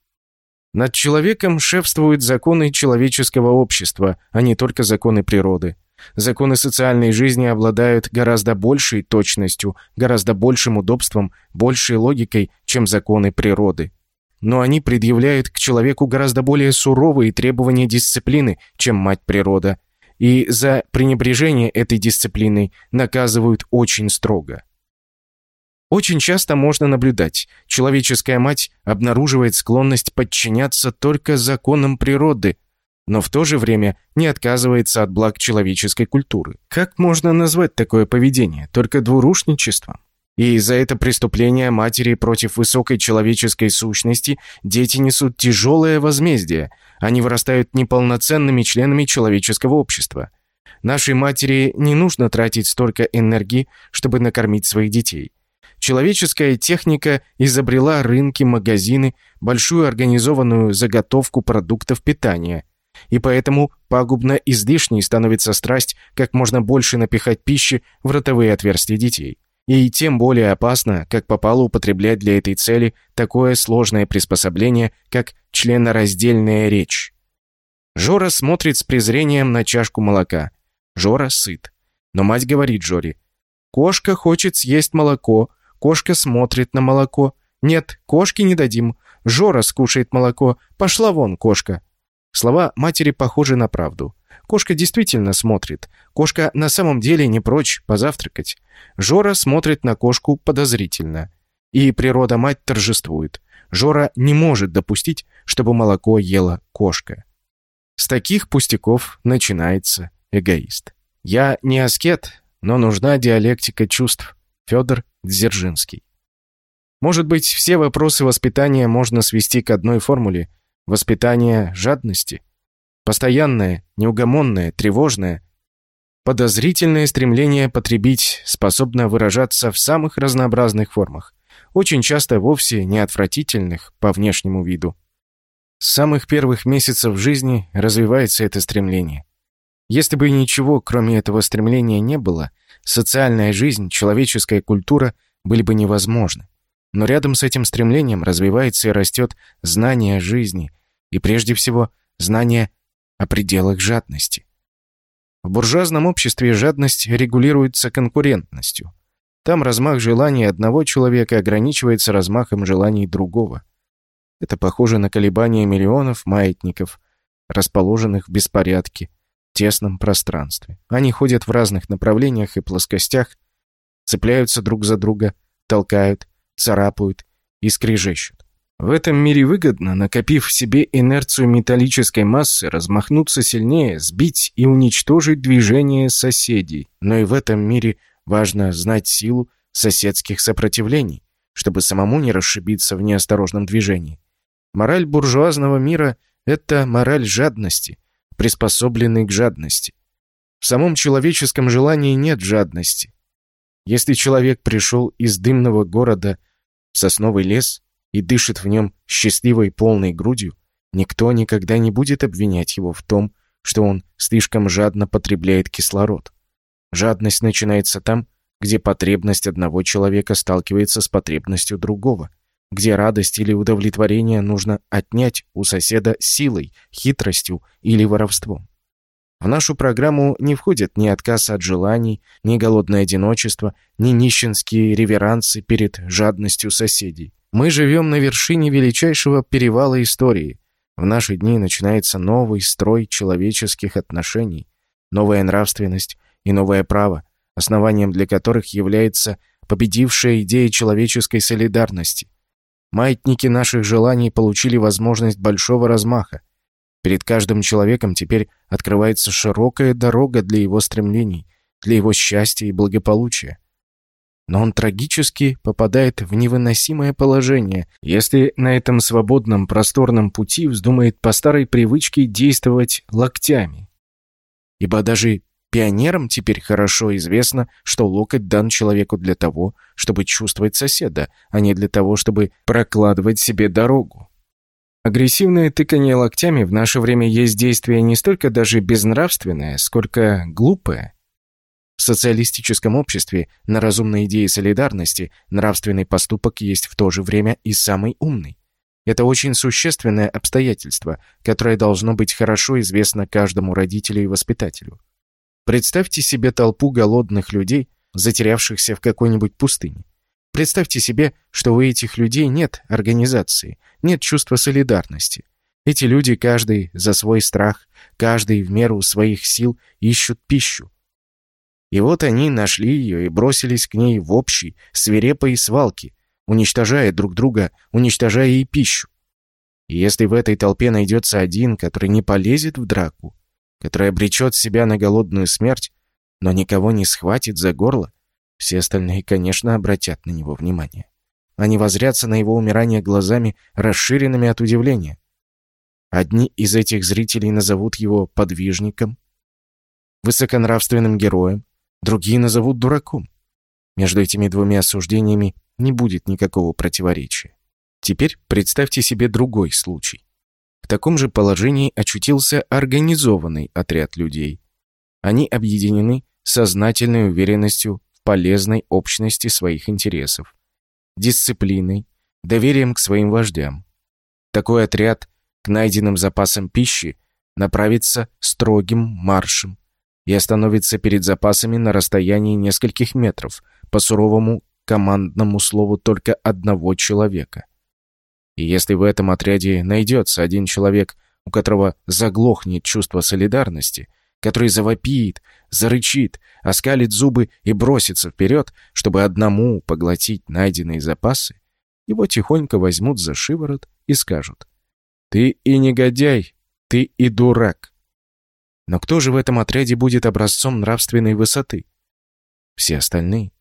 Над человеком шефствуют законы человеческого общества, а не только законы природы. Законы социальной жизни обладают гораздо большей точностью, гораздо большим удобством, большей логикой, чем законы природы но они предъявляют к человеку гораздо более суровые требования дисциплины, чем мать природа, и за пренебрежение этой дисциплиной наказывают очень строго. Очень часто можно наблюдать, человеческая мать обнаруживает склонность подчиняться только законам природы, но в то же время не отказывается от благ человеческой культуры. Как можно назвать такое поведение? Только двурушничеством? И за это преступление матери против высокой человеческой сущности дети несут тяжелое возмездие. Они вырастают неполноценными членами человеческого общества. Нашей матери не нужно тратить столько энергии, чтобы накормить своих детей. Человеческая техника изобрела рынки, магазины, большую организованную заготовку продуктов питания. И поэтому пагубно излишней становится страсть как можно больше напихать пищи в ротовые отверстия детей. И тем более опасно, как попало употреблять для этой цели такое сложное приспособление, как членораздельная речь. Жора смотрит с презрением на чашку молока. Жора сыт. Но мать говорит Жоре, «Кошка хочет съесть молоко, кошка смотрит на молоко. Нет, кошке не дадим. Жора скушает молоко. Пошла вон, кошка». Слова матери похожи на правду. Кошка действительно смотрит. Кошка на самом деле не прочь позавтракать. Жора смотрит на кошку подозрительно. И природа-мать торжествует. Жора не может допустить, чтобы молоко ела кошка. С таких пустяков начинается эгоист. Я не аскет, но нужна диалектика чувств. Федор Дзержинский. Может быть, все вопросы воспитания можно свести к одной формуле – воспитание жадности – Постоянное, неугомонное, тревожное, подозрительное стремление потребить способно выражаться в самых разнообразных формах, очень часто вовсе не отвратительных по внешнему виду. С самых первых месяцев жизни развивается это стремление. Если бы ничего, кроме этого стремления, не было, социальная жизнь, человеческая культура были бы невозможны. Но рядом с этим стремлением развивается и растет знание жизни, и прежде всего знание о пределах жадности. В буржуазном обществе жадность регулируется конкурентностью. Там размах желаний одного человека ограничивается размахом желаний другого. Это похоже на колебания миллионов маятников, расположенных в беспорядке, тесном пространстве. Они ходят в разных направлениях и плоскостях, цепляются друг за друга, толкают, царапают и скрежещут. В этом мире выгодно, накопив в себе инерцию металлической массы, размахнуться сильнее, сбить и уничтожить движение соседей. Но и в этом мире важно знать силу соседских сопротивлений, чтобы самому не расшибиться в неосторожном движении. Мораль буржуазного мира – это мораль жадности, приспособленной к жадности. В самом человеческом желании нет жадности. Если человек пришел из дымного города в сосновый лес – и дышит в нем счастливой полной грудью, никто никогда не будет обвинять его в том, что он слишком жадно потребляет кислород. Жадность начинается там, где потребность одного человека сталкивается с потребностью другого, где радость или удовлетворение нужно отнять у соседа силой, хитростью или воровством. В нашу программу не входят ни отказ от желаний, ни голодное одиночество, ни нищенские реверансы перед жадностью соседей. Мы живем на вершине величайшего перевала истории. В наши дни начинается новый строй человеческих отношений, новая нравственность и новое право, основанием для которых является победившая идея человеческой солидарности. Маятники наших желаний получили возможность большого размаха. Перед каждым человеком теперь открывается широкая дорога для его стремлений, для его счастья и благополучия но он трагически попадает в невыносимое положение, если на этом свободном просторном пути вздумает по старой привычке действовать локтями. Ибо даже пионерам теперь хорошо известно, что локоть дан человеку для того, чтобы чувствовать соседа, а не для того, чтобы прокладывать себе дорогу. Агрессивное тыканье локтями в наше время есть действие не столько даже безнравственное, сколько глупое. В социалистическом обществе на разумной идее солидарности нравственный поступок есть в то же время и самый умный. Это очень существенное обстоятельство, которое должно быть хорошо известно каждому родителю и воспитателю. Представьте себе толпу голодных людей, затерявшихся в какой-нибудь пустыне. Представьте себе, что у этих людей нет организации, нет чувства солидарности. Эти люди, каждый за свой страх, каждый в меру своих сил ищут пищу. И вот они нашли ее и бросились к ней в общей, свирепой свалке, уничтожая друг друга, уничтожая и пищу. И если в этой толпе найдется один, который не полезет в драку, который обречет себя на голодную смерть, но никого не схватит за горло, все остальные, конечно, обратят на него внимание. Они возрятся на его умирание глазами, расширенными от удивления. Одни из этих зрителей назовут его подвижником, высоконравственным героем, другие назовут дураком. Между этими двумя осуждениями не будет никакого противоречия. Теперь представьте себе другой случай. В таком же положении очутился организованный отряд людей. Они объединены сознательной уверенностью в полезной общности своих интересов, дисциплиной, доверием к своим вождям. Такой отряд к найденным запасам пищи направится строгим маршем и остановится перед запасами на расстоянии нескольких метров по суровому командному слову только одного человека. И если в этом отряде найдется один человек, у которого заглохнет чувство солидарности, который завопит, зарычит, оскалит зубы и бросится вперед, чтобы одному поглотить найденные запасы, его тихонько возьмут за шиворот и скажут «Ты и негодяй, ты и дурак». Но кто же в этом отряде будет образцом нравственной высоты? Все остальные.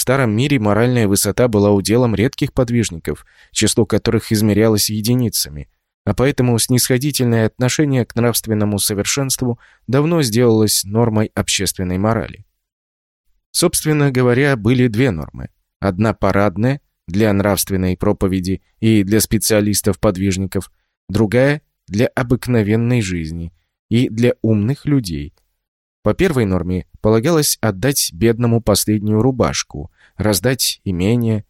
В старом мире моральная высота была уделом редких подвижников, число которых измерялось единицами, а поэтому снисходительное отношение к нравственному совершенству давно сделалось нормой общественной морали. Собственно говоря, были две нормы. Одна парадная, для нравственной проповеди и для специалистов-подвижников, другая – для обыкновенной жизни и для умных людей, по первой норме полагалось отдать бедному последнюю рубашку, раздать имение,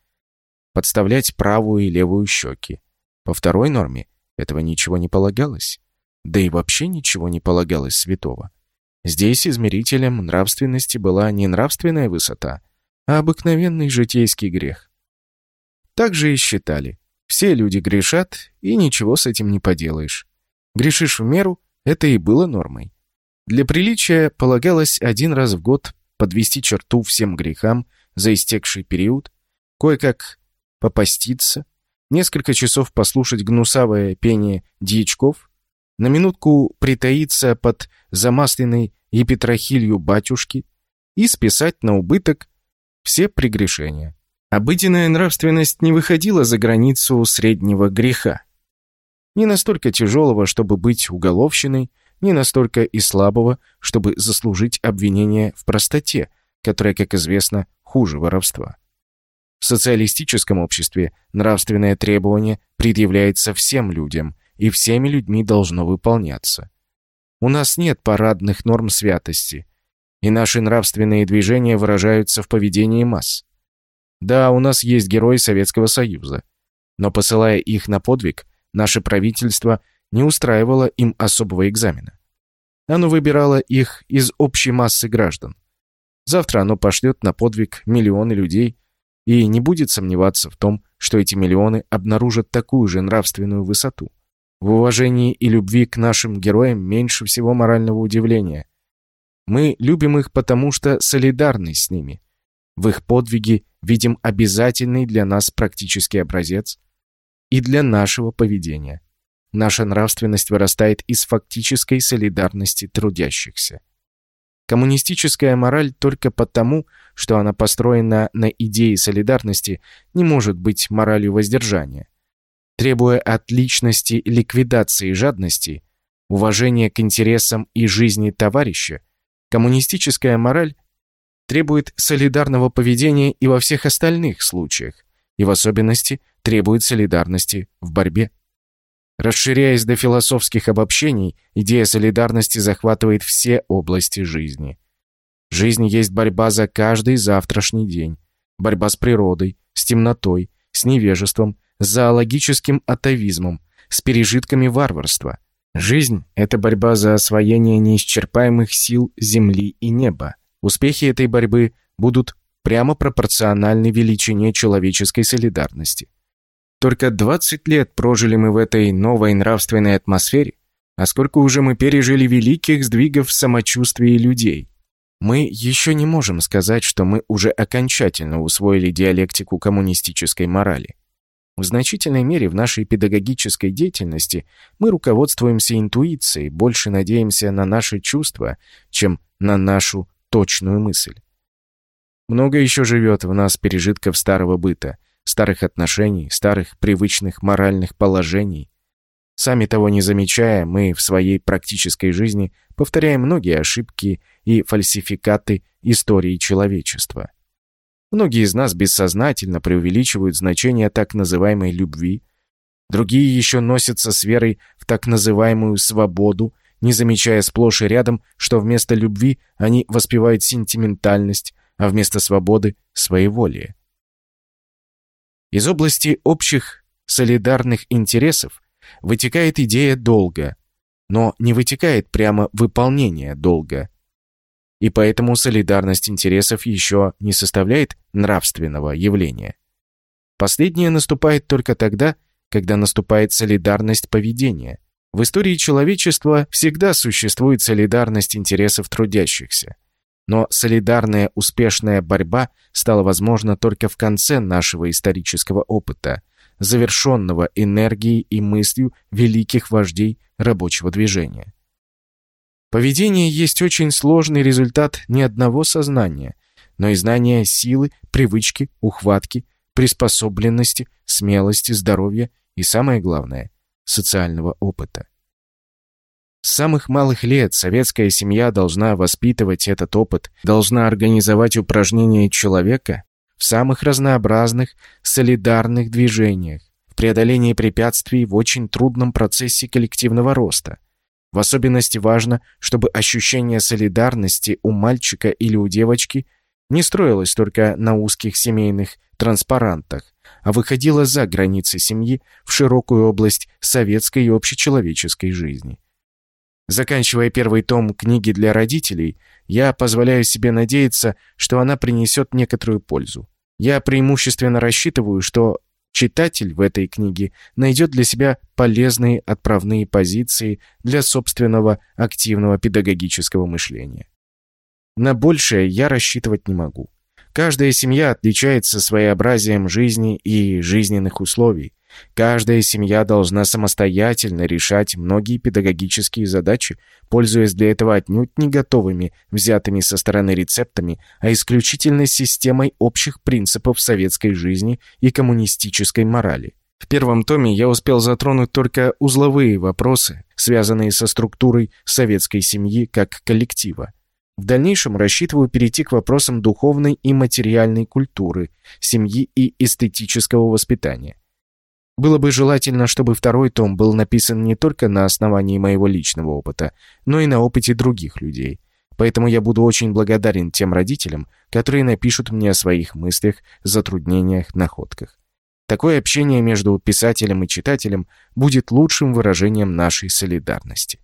подставлять правую и левую щеки. По второй норме этого ничего не полагалось. Да и вообще ничего не полагалось святого. Здесь измерителем нравственности была не нравственная высота, а обыкновенный житейский грех. Так же и считали. Все люди грешат, и ничего с этим не поделаешь. Грешишь в меру — это и было нормой. Для приличия полагалось один раз в год подвести черту всем грехам за истекший период, кое-как попаститься, несколько часов послушать гнусавое пение дьячков, на минутку притаиться под замасленной епитрахилью батюшки и списать на убыток все прегрешения. Обыденная нравственность не выходила за границу среднего греха. Не настолько тяжелого, чтобы быть уголовщиной, не настолько и слабого, чтобы заслужить обвинение в простоте, которая, как известно, хуже воровства. В социалистическом обществе нравственное требование предъявляется всем людям, и всеми людьми должно выполняться. У нас нет парадных норм святости, и наши нравственные движения выражаются в поведении масс. Да, у нас есть герои Советского Союза, но посылая их на подвиг, наше правительство не устраивало им особого экзамена. Оно выбирало их из общей массы граждан. Завтра оно пошлет на подвиг миллионы людей и не будет сомневаться в том, что эти миллионы обнаружат такую же нравственную высоту. В уважении и любви к нашим героям меньше всего морального удивления. Мы любим их потому, что солидарны с ними. В их подвиге видим обязательный для нас практический образец и для нашего поведения. Наша нравственность вырастает из фактической солидарности трудящихся. Коммунистическая мораль только потому, что она построена на идее солидарности, не может быть моралью воздержания. Требуя от личности ликвидации жадности, уважения к интересам и жизни товарища, коммунистическая мораль требует солидарного поведения и во всех остальных случаях, и в особенности требует солидарности в борьбе. Расширяясь до философских обобщений, идея солидарности захватывает все области жизни. Жизнь есть борьба за каждый завтрашний день. Борьба с природой, с темнотой, с невежеством, с зоологическим атовизмом, с пережитками варварства. Жизнь — это борьба за освоение неисчерпаемых сил земли и неба. Успехи этой борьбы будут прямо пропорциональны величине человеческой солидарности. Только 20 лет прожили мы в этой новой нравственной атмосфере, а сколько уже мы пережили великих сдвигов в самочувствии людей. Мы еще не можем сказать, что мы уже окончательно усвоили диалектику коммунистической морали. В значительной мере в нашей педагогической деятельности мы руководствуемся интуицией, больше надеемся на наши чувства, чем на нашу точную мысль. Много еще живет в нас пережитков старого быта – старых отношений, старых привычных моральных положений. Сами того не замечая, мы в своей практической жизни повторяем многие ошибки и фальсификаты истории человечества. Многие из нас бессознательно преувеличивают значение так называемой любви, другие еще носятся с верой в так называемую «свободу», не замечая сплошь и рядом, что вместо любви они воспевают сентиментальность, а вместо свободы – своеволие. Из области общих солидарных интересов вытекает идея долга, но не вытекает прямо выполнение долга. И поэтому солидарность интересов еще не составляет нравственного явления. Последнее наступает только тогда, когда наступает солидарность поведения – в истории человечества всегда существует солидарность интересов трудящихся. Но солидарная успешная борьба стала возможна только в конце нашего исторического опыта, завершенного энергией и мыслью великих вождей рабочего движения. Поведение есть очень сложный результат не одного сознания, но и знания силы, привычки, ухватки, приспособленности, смелости, здоровья и, самое главное, социального опыта. С самых малых лет советская семья должна воспитывать этот опыт, должна организовать упражнения человека в самых разнообразных солидарных движениях, в преодолении препятствий в очень трудном процессе коллективного роста. В особенности важно, чтобы ощущение солидарности у мальчика или у девочки не строилось только на узких семейных транспарантах, а выходило за границы семьи в широкую область советской и общечеловеческой жизни. Заканчивая первый том книги для родителей, я позволяю себе надеяться, что она принесет некоторую пользу. Я преимущественно рассчитываю, что читатель в этой книге найдет для себя полезные отправные позиции для собственного активного педагогического мышления. На большее я рассчитывать не могу. Каждая семья отличается своеобразием жизни и жизненных условий, Каждая семья должна самостоятельно решать многие педагогические задачи, пользуясь для этого отнюдь не готовыми, взятыми со стороны рецептами, а исключительно системой общих принципов советской жизни и коммунистической морали. В первом томе я успел затронуть только узловые вопросы, связанные со структурой советской семьи как коллектива. В дальнейшем рассчитываю перейти к вопросам духовной и материальной культуры, семьи и эстетического воспитания. Было бы желательно, чтобы второй том был написан не только на основании моего личного опыта, но и на опыте других людей. Поэтому я буду очень благодарен тем родителям, которые напишут мне о своих мыслях, затруднениях, находках. Такое общение между писателем и читателем будет лучшим выражением нашей солидарности.